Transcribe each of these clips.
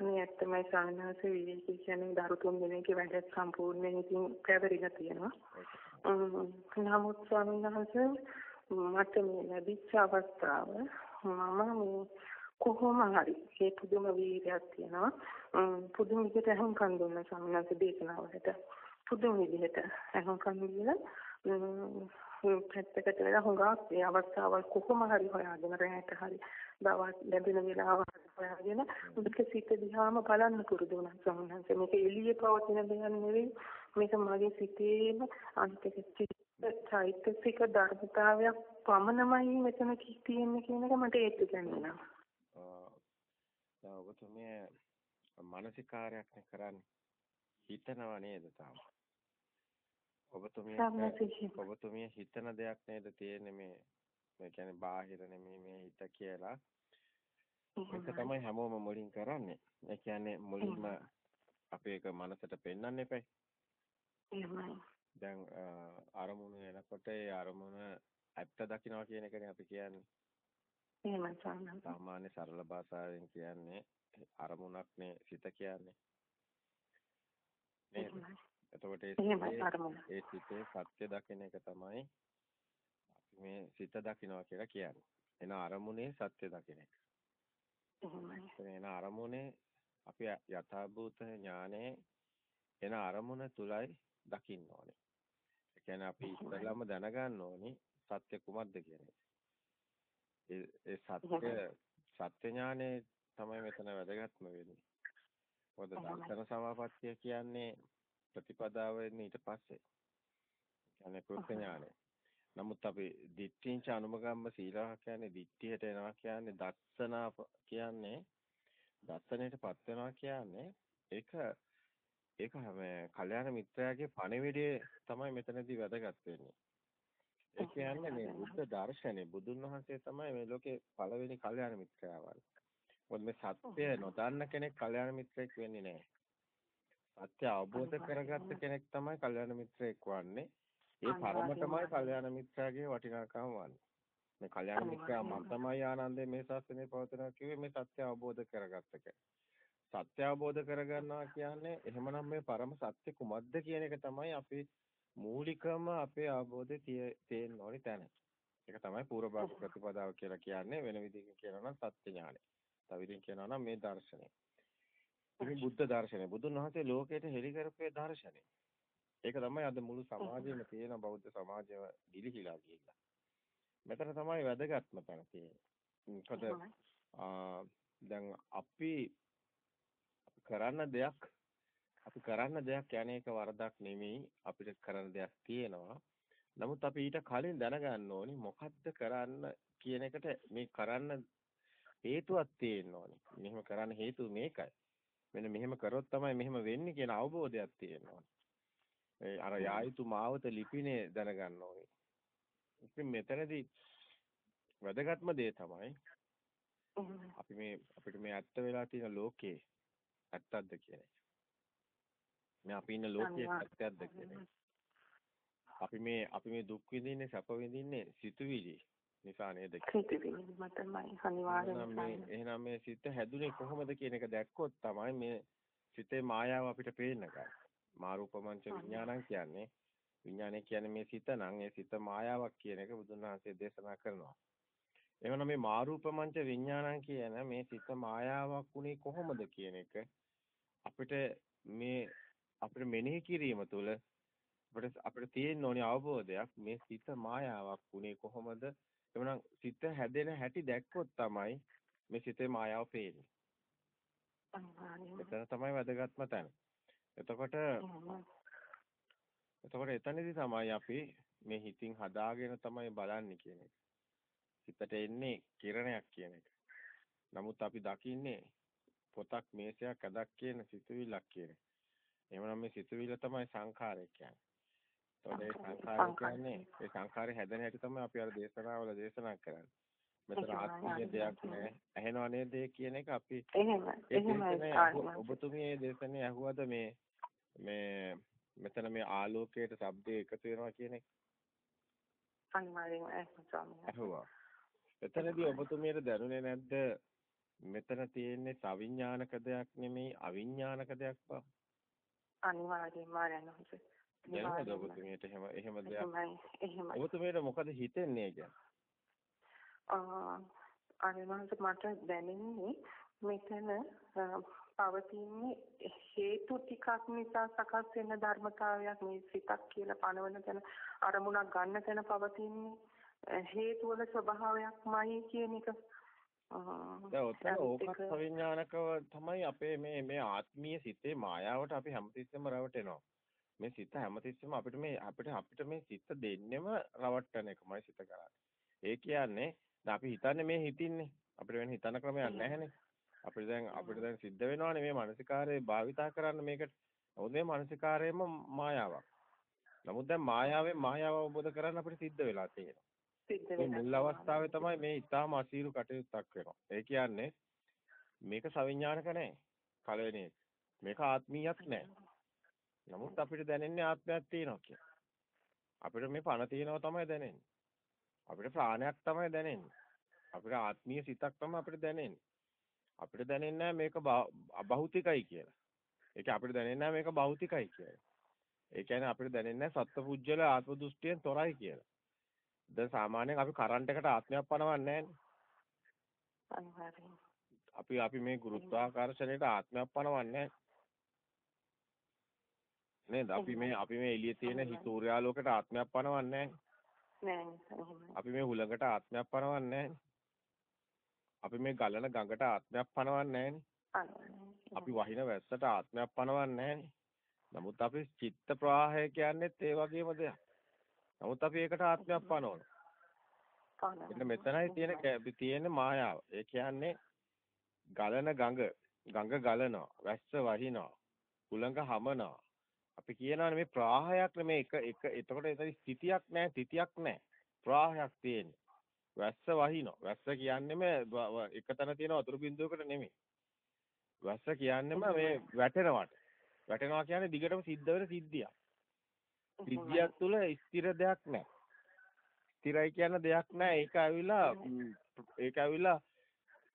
අනේ ඇත්තමයි සාහනහස විවේකී කියන්නේ දරු තුන් දෙනෙක්ගේ වැඩ සම්පූර්ණයෙන් ඉතින් පැවරිලා තියෙනවා. නමුත් ස්වාමීන් වහන්සේ මට මේ ලැබිච්ච අවස්ථාව මම මේ කොහොම හරි ඒ පුදුම වීර්යයක් තියෙනවා. පුදුම විදිහට අහංකම් දුන්න ස්වාමීන් වහන්සේ දේශනාවලට. පුදුම විදිහට අහංකම් දීලා පැත්තකට වෙලා හුඟක් ඒ අවස්ථාවල් කොහොම හරි හොයාගෙන රැයට හරි දවස් ලැබෙන වෙලාව හොයාගෙන මුදක සිත දිහාම බලන්න පුරුදු වුණා සම්හන්ස මේක එළියේ පවතින දෙයක් නෙවෙයි මේක මගේ සිතේම අන්තික චෛතසික ධර්මතාවයක් පමණමයි මෙතන තියෙන්නේ කියන එක මට ඒක දැනෙනවා. ආ ඔබතුමිය මානසිකාරයක් කරන්නේ හිතනව නේද තාම? ඔබතුමිය ඔබතුමිය හිතන දෙයක් නේද තියෙන්නේ මේ මේ කියන්නේ බාහිර නෙමෙයි මේ හිත කියලා. ඒක තමයි හැමෝම මුලින් කරන්නේ. ඒ කියන්නේ මුලින්ම අපේ එක මනසට පෙන්වන්න එපයි. දැන් අරමුණු එනකොට ඒ අරමුණ ඇත්ත දකින්නවා කියන එකනේ අපි කියන්නේ. එහෙමයි සාමාන්‍ය. සරල භාෂාවෙන් කියන්නේ අරමුණක් නේ සිත කියන්නේ. එතකොට ඒ සිතේ සත්‍ය දකින එක තමයි අපි මේ සිත දකිනවා කියලා කියන්නේ. එන අරමුණේ සත්‍ය දකින එක. එන අරමුණේ අපි යථාභූත ඥානේ එන අරමුණ තුලයි දකින්න ඕනේ. ඒ කියන්නේ අපි ඉස්සෙල්ලාම දැනගන්න ඕනේ සත්‍ය කුමක්ද කියන එක. ඒ ඒ සත්‍ය සත්‍ය ඥානේ තමයි මෙතන වැදගත්ම වෙන්නේ. මොකද දර්ශන සමාපත්තිය කියන්නේ ප්‍රතිපදාව එන්නේ ඊට පස්සේ. කියන්නේ කෘත්‍ය ඥානය. නමුත් අපි දිට්ඨිංච අනුමගම්ම සීලහ කියන්නේ දිට්ඨියට එනවා කියන්නේ දස්සනා කියන්නේ දස්සනයටපත් වෙනවා කියන්නේ ඒක ඒක මේ කල්යාණ මිත්‍රයාගේ පණිවිඩය තමයි මෙතනදී වැදගත් වෙන්නේ. ඒ කියන්නේ මේ බුද්ධ දර්ශනේ බුදුන් වහන්සේ තමයි මේ ලෝකේ පළවෙනි කල්යාණ මිත්‍රයා වගේ. මොකද මේ සත්‍ය නොදන්න කෙනෙක් කල්යාණ මිත්‍රයෙක් වෙන්නේ නැහැ. සත්‍ය අවබෝධ කරගත්ත කෙනෙක් තමයි කල්යාණ මිත්‍රයෙක් වන්නේ. ඒ පරමතමයි කල්යාණ මිත්‍රාගේ වටිනාකම වන්නේ. මේ කල්යාණ මිත්‍රා මම තමයි ආනන්දේ මේ ශාස්ත්‍රයේ පවතිනවා කිව්වේ මේ සත්‍ය අවබෝධ කරගත්ත කෙනෙක්. සත්‍ය අවබෝධ කරගන්නවා කියන්නේ එහෙමනම් මේ පරම සත්‍ය කුමක්ද කියන එක තමයි අපි මූලිකම අපේ අවබෝධය තියෙන්න ඕනි තැන. ඒක තමයි පූර්ව ප්‍රතිපදාව කියලා කියන්නේ වෙන විදිහකින් කියනවා නම් සත්‍ය ඥානය. තව විදිහකින් කියනවා නම් මේ දර්ශනය. මේ බුද්ධ දර්ශනය. බුදුන් වහන්සේ ලෝකයට හෙළි කරපේ දර්ශනය. ඒක තමයි අද මුළු සමාජයේම තියෙන බෞද්ධ සමාජයම ගිලිහිලා ගිහිල්ලා. මෙතන තමයි වැදගත්ම තැන තියෙන්නේ. දැන් අපි කරන්න දෙයක් අපි කරන්න දෙයක් යන්නේක වරදක් නෙමෙයි අපිට කරන්න දෙයක් තියෙනවා. නමුත් අපි ඊට කලින් දැනගන්න ඕනි මොකද්ද කරන්න කියන එකට මේ කරන්න හේතුවක් තියෙන්න ඕනි. මෙහෙම කරන්න හේතුව මේකයි. මෙන්න මෙහෙම කරොත් තමයි මෙහෙම වෙන්නේ කියන අවබෝධයක් තියෙනවා. ඒ අර යායුතු මාවත ලිපිනේ දැනගන්න ඕනේ. ඉතින් මෙතනදී වැදගත්ම දේ තමයි අපි මේ අපිට මේ ඇත්ත වෙලා තියෙන ලෝකේ ඇත්තක්ද කියන එක. මේ අපි ඉන්න ලෝකයේ ඇත්තක්ද කියන එක. අපි මේ අපි මේ දුක් විඳින්නේ සැප විඳින්නේ සිතුවිලි නිසා නේද? එහෙනම් මේ සිත හැදුනේ කොහොමද කියන එක දැක්කොත් තමයි මේ සිතේ මායාව අපිට පේන්න ගන්න. මාරූපමංච විඥානං කියන්නේ විඥානය කියන්නේ මේ සිත නම් ඒ සිත මායාවක් කියන එක බුදුන් වහන්සේ දේශනා කරනවා. එහෙනම් මේ මාරූපමංච විඥානං කියන මේ සිත මායාවක් උනේ කොහොමද කියන එක අපිට මේ අපිට මෙනෙහි කිරීම තුළ අපිට අපිට තියෙන්න ඕනේ අවබෝධයක් මේ සිත මායාවක් උනේ කොහොමද එවනම් සිත හැදෙන හැටි දැක්කොත් තමයි මේ සිතේ මායාව පේන්නේ. එතන තමයි වැදගත්ම තැන. එතකොට එතකොට එතනදී තමයි අපි මේ හිතින් හදාගෙන තමයි බලන්නේ කියන එක. සිතට එන්නේ කිරණයක් කියන එක. නමුත් අපි දකින්නේ පොතක් මේසයක් අදක් කියන සිතුවිල්ලක් කියන. එහෙමනම් මේ සිතුවිල්ල තමයි සංඛාරය කියන්නේ. එතකොට ඒ සංඛාරය කියන්නේ ඒ සංඛාරය හැදෙන හැටි තමයි අපි අර දේශනාවල දේශනා කරන්නේ. මෙතන ආත්මීය දෙයක් නෑ. ඇහෙනව නේද කියන එක අපි එහෙමයි ඔබතුමිය මේ දේශනේ ඇහුවද මේ මේ මෙතන මේ ආලෝකයට ශබ්දේ එකතු වෙනවා කියන එක? අනිවාර්යෙන්ම ඇහුවා. එතනදී ඔබතුමියට දැනුනේ නැද්ද මෙතන තියෙන්නේ සවිඥානික දෙයක් නෙමෙයි අවිඥානික දෙයක් බව. අනිවාර්යයෙන්ම ආරයන්වහන්ස. දැනගද ඔබතුමියට එහෙම එහෙම දෙයක්. එහෙමයි. එහෙමයි. ඔබතුමියට මොකද හිතෙන්නේ කියන්නේ? ආ ආරයන්වහන්ස මට දැනෙන්නේ මෙතන පවතින්නේ හේතු ටිකක් නිසා සකස් වෙන ධර්මතාවයක් මේ සිතක් කියලා පනවන තැන අරමුණක් ගන්න තැන පවතින්නේ හේතු වල ස්වභාවයක්මයි කියන එක දැන් ඔතන ඕකත් සවිඥානිකව තමයි අපේ මේ මේ ආත්මීය සිතේ මායාවට අපි හැමතිස්සෙම රැවටෙනවා. මේ සිත හැමතිස්සෙම අපිට මේ අපිට අපිට මේ සිත දෙන්නෙම රවට්ටන එකමයි සිත කරන්නේ. ඒ කියන්නේ අපි හිතන්නේ මේ හිතින්නේ අපිට වෙන හිතන ක්‍රමයක් නැහැනේ. අපිට දැන් අපිට දැන් සිද්ධ වෙනවානේ මේ මානසිකාරයේ භාවිතා කරන්න මේකට. නමුත් මේ මානසිකාරයේම මායාවක්. නමුත් දැන් මායාවෙන් මායාව අවබෝධ කරගන්න අපිට සිද්ධ වෙලා තියෙනවා. සිද්ධ වෙනවා. මුල් අවස්ථාවේ තමයි මේ ඊටාම අසීරු කටයුත්තක් වෙනවා. ඒ කියන්නේ මේක සවිඥානික නැහැ. කලවෙනේ. මේක ආත්මීයක් නැහැ. නමුත් අපිට දැනෙන්නේ ආත්මයක් තියෙනවා කියලා. අපිට මේ පණ තියෙනවා තමයි දැනෙන්නේ. අපිට ප්‍රාණයක් තමයි දැනෙන්නේ. අපිට ආත්මීය සිතක් තමයි අපිට දැනෙන්නේ. අපිට දැනෙන්නේ මේක අභෞතිකයි කියලා. ඒක අපිට දැනෙන්නේ මේක භෞතිකයි කියලා. ඒ කියන්නේ අපිට දැනෙන්නේ සත්පුජ්‍යල ආත්ම දෘෂ්ටියෙන් තොරයි කියලා. දැන් සාමාන්‍යයෙන් අපි කරන්ට් එකට ආත්මයක් පනවන්නේ අනිවාර්යෙන්. අපි අපි මේ ගුරුත්වාකර්ෂණයට ආත්මයක් පනවන්නේ නේද? අපි මේ අපි මේ එළියේ තියෙන සූර්යාලෝකයට ආත්මයක් පනවන්නේ අපි මේ හුලඟට ආත්මයක් පනවන්නේ අපි මේ ගලන ගඟට ආත්මයක් පනවන්නේ අපි වහින වැස්සට ආත්මයක් පනවන්නේ නමුත් අපි චිත්ත ප්‍රවාහය කියන්නේත් ඒ වගේම දෙයක්. නමුත් අපි ඒකට ආත්මයක් පනවනවා. එන්න මෙතනයි තියෙන තියෙන මායාව. ඒ කියන්නේ ගලන ගඟ ගඟ ගලනවා, වැස්ස වහිනවා, කුලඟ හමනවා. අපි කියනවානේ මේ ප්‍රවාහයක් නෙමේ එක එක එතකොට එතන ස්ථිතියක් නැහැ, තිතියක් නැහැ. ප්‍රවාහයක් තියෙන්නේ. වැස්ස වහිනවා. වැස්ස කියන්නේම එක තැන තියෙන වතුරු බිඳුවකට නෙමෙයි. වැස්ස කියන්නේම මේ වැටෙනවට. වැටෙනවා කියන්නේ දිගටම සිද්ධ වෙන සිද්ධියක්. සිද්ධියක් තුළ ස්ථිර දෙයක් නැහැ. ස්ථිරයි කියන දෙයක් නැහැ. ඒක ඇවිල්ලා ඒක ඇවිල්ලා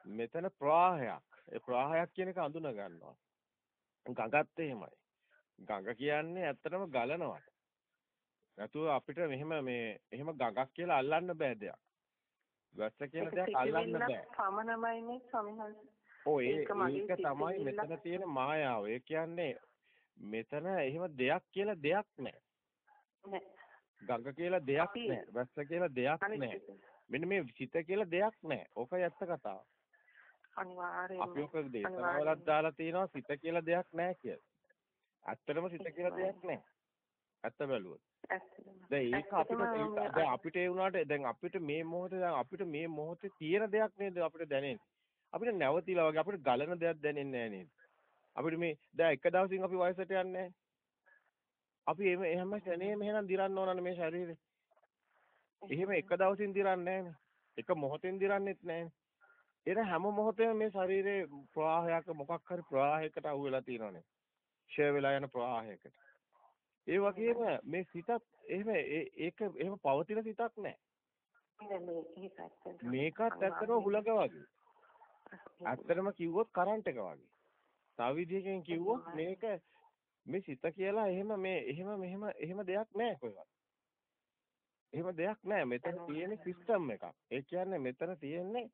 මෙතන ප්‍රවාහයක්. ඒ ප්‍රවාහයක් කියන එක අඳුන ගන්නවා. ගඟත් එහෙමයි. ගඟ කියන්නේ ඇත්තටම ගලනවට. නැතුව අපිට මෙහෙම මේ එහෙම ගඟක් කියලා අල්ලන්න බෑ දෙයක්. වැස්ස කියලා දෙයක් අල්ලන්න බෑ. පමණමයිනේ ස්වාමීන් ඔය ඒක තමයි මෙතන තියෙන මායාව. ඒ කියන්නේ මෙතන එහෙම දෙයක් කියලා දෙයක් නැහැ. ගඟ කියලා දෙයක් නැහැ. වැස්ස කියලා දෙයක් නැහැ. මෙන්න මේ සිත කියලා දෙයක් නැහැ. ඕකයි ඇත්ත කතාව. අනිවාර්යයෙන්ම අපි ඔක දේශනාවලත් දාලා තියෙනවා සිත කියලා දෙයක් නැහැ කියලා. ඇත්තටම සිත කියලා දෙයක් නැහැ. ඇත්ත බැලුවොත්. දැන් ඒක අපිට දැන් අපිට ඒ වුණාට දැන් අපිට මේ මොහොතේ දැන් අපිට මේ මොහොතේ තියෙන දෙයක් නේද අපිට දැනෙන්නේ. අපිට නැවතිලා වගේ අපිට ගලන දෙයක් දැනෙන්නේ නැහැ නේද? අපිට මේ දැන් එක දවසින් අපි වයසට යන්නේ නැහැ. අපි එහෙම එහෙම ශනේම එහෙනම් දිරන්න ඕනනේ මේ ශරීරේ. එහෙම එක දවසින් දිරන්නේ එක මොහොතෙන් දිරන්නෙත් නැහැනේ. එන හැම මොහොතේම මේ ශරීරේ ප්‍රවාහයක මොකක් හරි ප්‍රවාහයකට අහු වෙලා තියෙනවනේ. ෂය වෙලා යන ප්‍රවාහයකට. ඒ වගේම මේ සිතත් එහෙම ඒක එහෙම පවතින සිතක් නැහැ. මේකත් ඇත්තටම හුලඟ වගේ. ඇත්තටම කිව්වොත් කරන්ට් එක වගේ. තව විදිහකින් කිව්වොත් මේක මේ සිත කියලා එහෙම මේ එහෙම මෙහෙම එහෙම දෙයක් නැහැ කොහෙවත්. එහෙම දෙයක් නැහැ. මෙතන තියෙන සිස්ටම් එකක්. ඒ කියන්නේ මෙතන තියෙන්නේ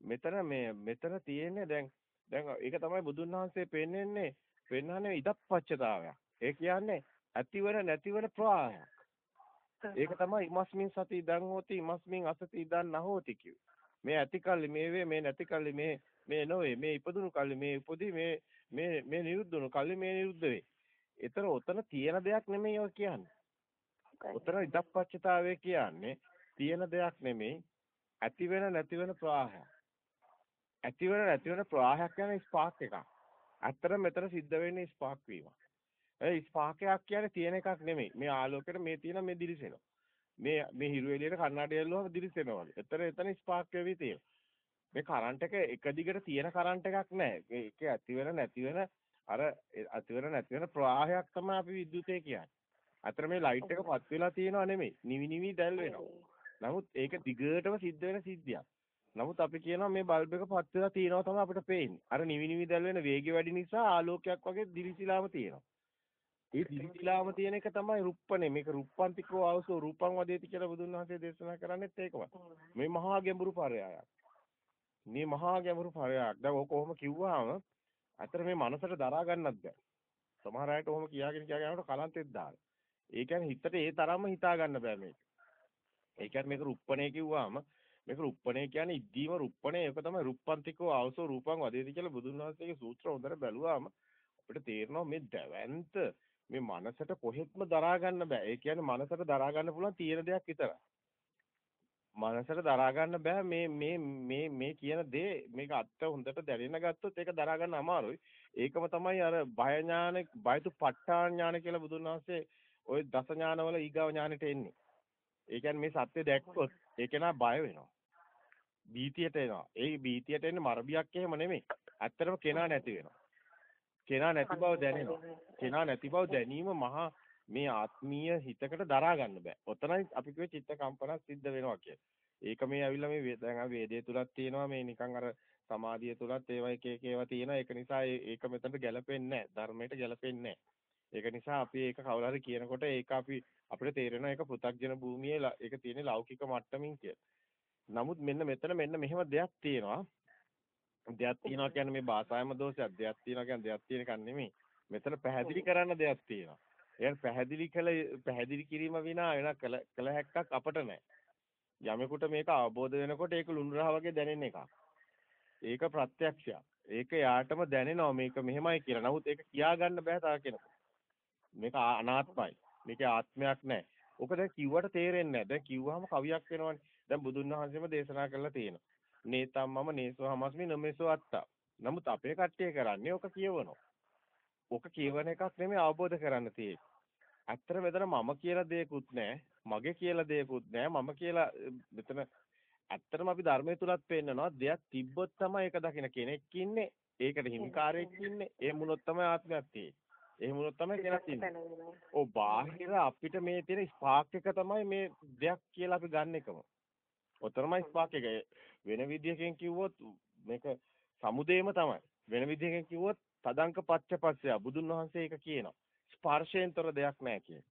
මෙතන මේ මෙතන තියෙන්නේ දැන් දැන් ඒක තමයි බුදුන් වහන්සේ පෙන්වන්නේ පෙන්වන්නේ ඉදප්පච්චතාවයක්. ඒ කියන්නේ ඇතිවර නැතිවර ප්‍රවාහයක්. ඒක තමයි ඉමස්මින් සති ඉදන් හෝති ඉමස්මින් අසති ඉදන් නහෝති කිව්වේ. මේ ඇතිකල්ලි මේ වේ මේ නැතිකල්ලි මේ මේ නොවේ මේ ඉපදුණු කල්ලි මේ උපදී මේ මේ මේ නිරුද්ධ වුණු කල්ලි මේ නිරුද්ධ වේ. ඒතර ඔතන තියෙන දෙයක් නෙමෙයි ඔය කියන්නේ. ඔතන ඉදප්පච්චතාවය කියන්නේ තියෙන දෙයක් නෙමෙයි ඇති වෙන නැති වෙන ප්‍රවාහයක්. ඇති වෙන නැති වෙන ප්‍රවාහයක් කියන්නේ ස්පාර්ක් එකක්. ඇත්තට මෙතන සිද්ධ වෙන්නේ ස්පාර්ක් වීම. ඒ ස්පාර්කයක් කියන්නේ තියෙන එකක් නෙමෙයි. මේ ආලෝකයට මේ තියෙන මේ දිලිසෙනවා. මේ මේ හිරු එළියට කණ්ණාඩි ඇල්ලුවම දිලිසෙනවා. එතන එතන ස්පාර්ක් වෙවි තියෙනවා. මේ කරන්ට් එක එක දිගට තියෙන කරන්ට් එකක් නැහැ. ඒක ඇති වෙන නැති වෙන අර ඇති වෙන නැති වෙන ප්‍රවාහයක් තමයි අපි විද්‍යුතය කියන්නේ. අතර මේ ලයිට් එක පත් වෙලා තියෙනව නෙමෙයි. නිවි නිවි දැල් වෙනවා. නමුත් ඒක දිගටම සිද්ධ වෙන සිද්ධියක්. නමුත් අපි කියනවා මේ බල්බ් එක පත් වෙලා තියෙනවා තමයි අපිට පේන්නේ. අර නිවි නිවි දැල් වෙන වේගය වැඩි නිසා ආලෝකයක් වගේ දිලිසිලාම තියෙනවා. ඒ දිලිසිලාම තියෙන එක තමයි රුප්පනේ. මේක රුප්පන්තිකෝ ආවසෝ රූපං වදේති කියලා බුදුන් වහන්සේ දේශනා කරන්නේත් ඒකමයි. මේ මහා ගැඹුරු පරයයක්. මේ මහා ගැඹුරු පරයක්. දැන් ඔක කොහොම කිව්වහම අතර මේ මනසට දරා ගන්නත් බෑ. සමහර අයට ඔහොම කියාගෙන කියාගෙන යනකොට කලන්තෙත් දාලා. ඒ කියන්නේ හිතට ඒ තරම්ම හිතා ගන්න බෑ මේක. ඒ කියන්නේ මේක රුප්පණේ කිව්වම මේක රුප්පණේ කියන්නේ ඉද්දීම රුප්පණේ ඒක තමයි රුප්පන්තිකෝ ආවසෝ රූපං වදේති කියලා බුදුන් වහන්සේගේ සූත්‍ර හොඳට බැලුවාම අපිට තේරෙනවා මේ දැවැන්ත මේ මනසට කොහෙත්ම දරා ගන්න බෑ. ඒ කියන්නේ මනසට දරා ගන්න පුළුවන් තියෙන දෙයක් විතරයි. මනසට දරා ගන්න බෑ මේ මේ මේ මේ කියන දේ මේක අත්ත හොඳට දැනෙන ගත්තොත් ඒක දරා ගන්න අමාරුයි. ඒකම තමයි අර බය ඥාන බයතු ප ဋ ාණ ඥාන කියලා බුදුන් වහන්සේ ওই දස ඥානවල ඊගාව ඥානෙට එන්නේ. ඒ කියන්නේ මේ සත්‍ය දැක්කොත් ඒක නා බය වෙනවා. බීතියට එනවා. ඒ බීතියට එන්නේ මරබියක් එහෙම නෙමෙයි. ඇත්තටම කෙනා නැති වෙනවා. කෙනා නැති බව දැනෙනවා. කෙනා නැති බව දැනීම මහා මේ ආත්මීය හිතකට දරා ගන්න බෑ. ඔතනයි අපි කිව්වේ චිත්ත කම්පනක් සිද්ධ වෙනවා කියලා. ඒක මේ ඇවිල්ලා මේ දැන් වේදේ තුලක් තියෙනවා මේ නිකන් අර සමාධිය තුලත් ඒවා එක එක ඒවා තියෙනවා. ඒක නිසා ඒක මෙතනට ගැලපෙන්නේ නැහැ. ධර්මයට ගැලපෙන්නේ නැහැ. ඒක නිසා අපි ඒක කවුරු හරි කියනකොට ඒක අපි අපිට තේරෙනවා ඒක පෘථග්ජන භූමියේ ඒක තියෙන ලෞකික මට්ටමින් කියලා. නමුත් මෙන්න මෙතන මෙන්න මෙහෙම දෙයක් තියෙනවා. දෙයක් තියෙනවා කියන්නේ මේ භාෂායම දෝෂයක්. දෙයක් තියෙනවා කියන්නේ දෙයක් තියෙන එකක් නෙමෙයි. මෙතන පැහැදිලි කරන්න දෙයක් තියෙනවා. ඒ පැහැදිලි කළ පැහැදිලි කිරීම විනා වෙන කළ කළ හැක්කක් අපට නැහැ. යමෙකුට මේක අවබෝධ වෙනකොට ඒක ලුණුරහ වගේ දැනෙන එකක්. ඒක ප්‍රත්‍යක්ෂයක්. ඒක යාටම දැනෙනවා මේක මෙහෙමයි කියලා. නමුත් ඒක කියා ගන්න බෑ තා කෙනෙකුට. මේක අනාත්මයි. මේකේ ආත්මයක් නැහැ. ඔක දැන් කිව්වට තේරෙන්නේ නැහැ. දැන් කිව්වහම කවියක් වෙනවනේ. දැන් බුදුන් වහන්සේම දේශනා කරලා තියෙනවා. නේතම්මම නේසෝ හමස්මි නමේසෝ අත්තා. නමුත් අපේ කට්ටිය කරන්නේ ඔක කියවනවා. ඔක කියවන එකක් නෙමෙයි අවබෝධ කරන්න තියෙන්නේ. ඇත්තට මෙතන මම කියලා දෙයක්වත් නැහැ. මගේ කියලා දෙයක්වත් නැහැ. මම කියලා මෙතන ඇත්තටම අපි ධර්මයේ තුලත් පෙන්නනවා දෙයක් තිබ්බොත් තමයි ඒක දකින්න කෙනෙක් ඉන්නේ. ඒකට හිමිකාරයෙක් ඉන්නේ. ඒ මුලොත් තමයි ආත්මයක් තියෙන්නේ. එහෙම වුණොත් තමයි කෙනෙක් ඉන්නේ. ඔව් බාහිර අපිට මේ තියෙන ස්පාක් එක තමයි මේ දෙයක් කියලා අපි ගන්න එකම. ඔතරමයි ස්පාක් එක. වෙන විදියකින් කිව්වොත් මේක සමුදේම තමයි. වෙන විදියකින් කිව්වොත් තදංක පච්චපස්සය බුදුන් වහන්සේ ඒක කියනවා. ස්පර්ශයෙන්තර දෙයක් නැහැ කියන.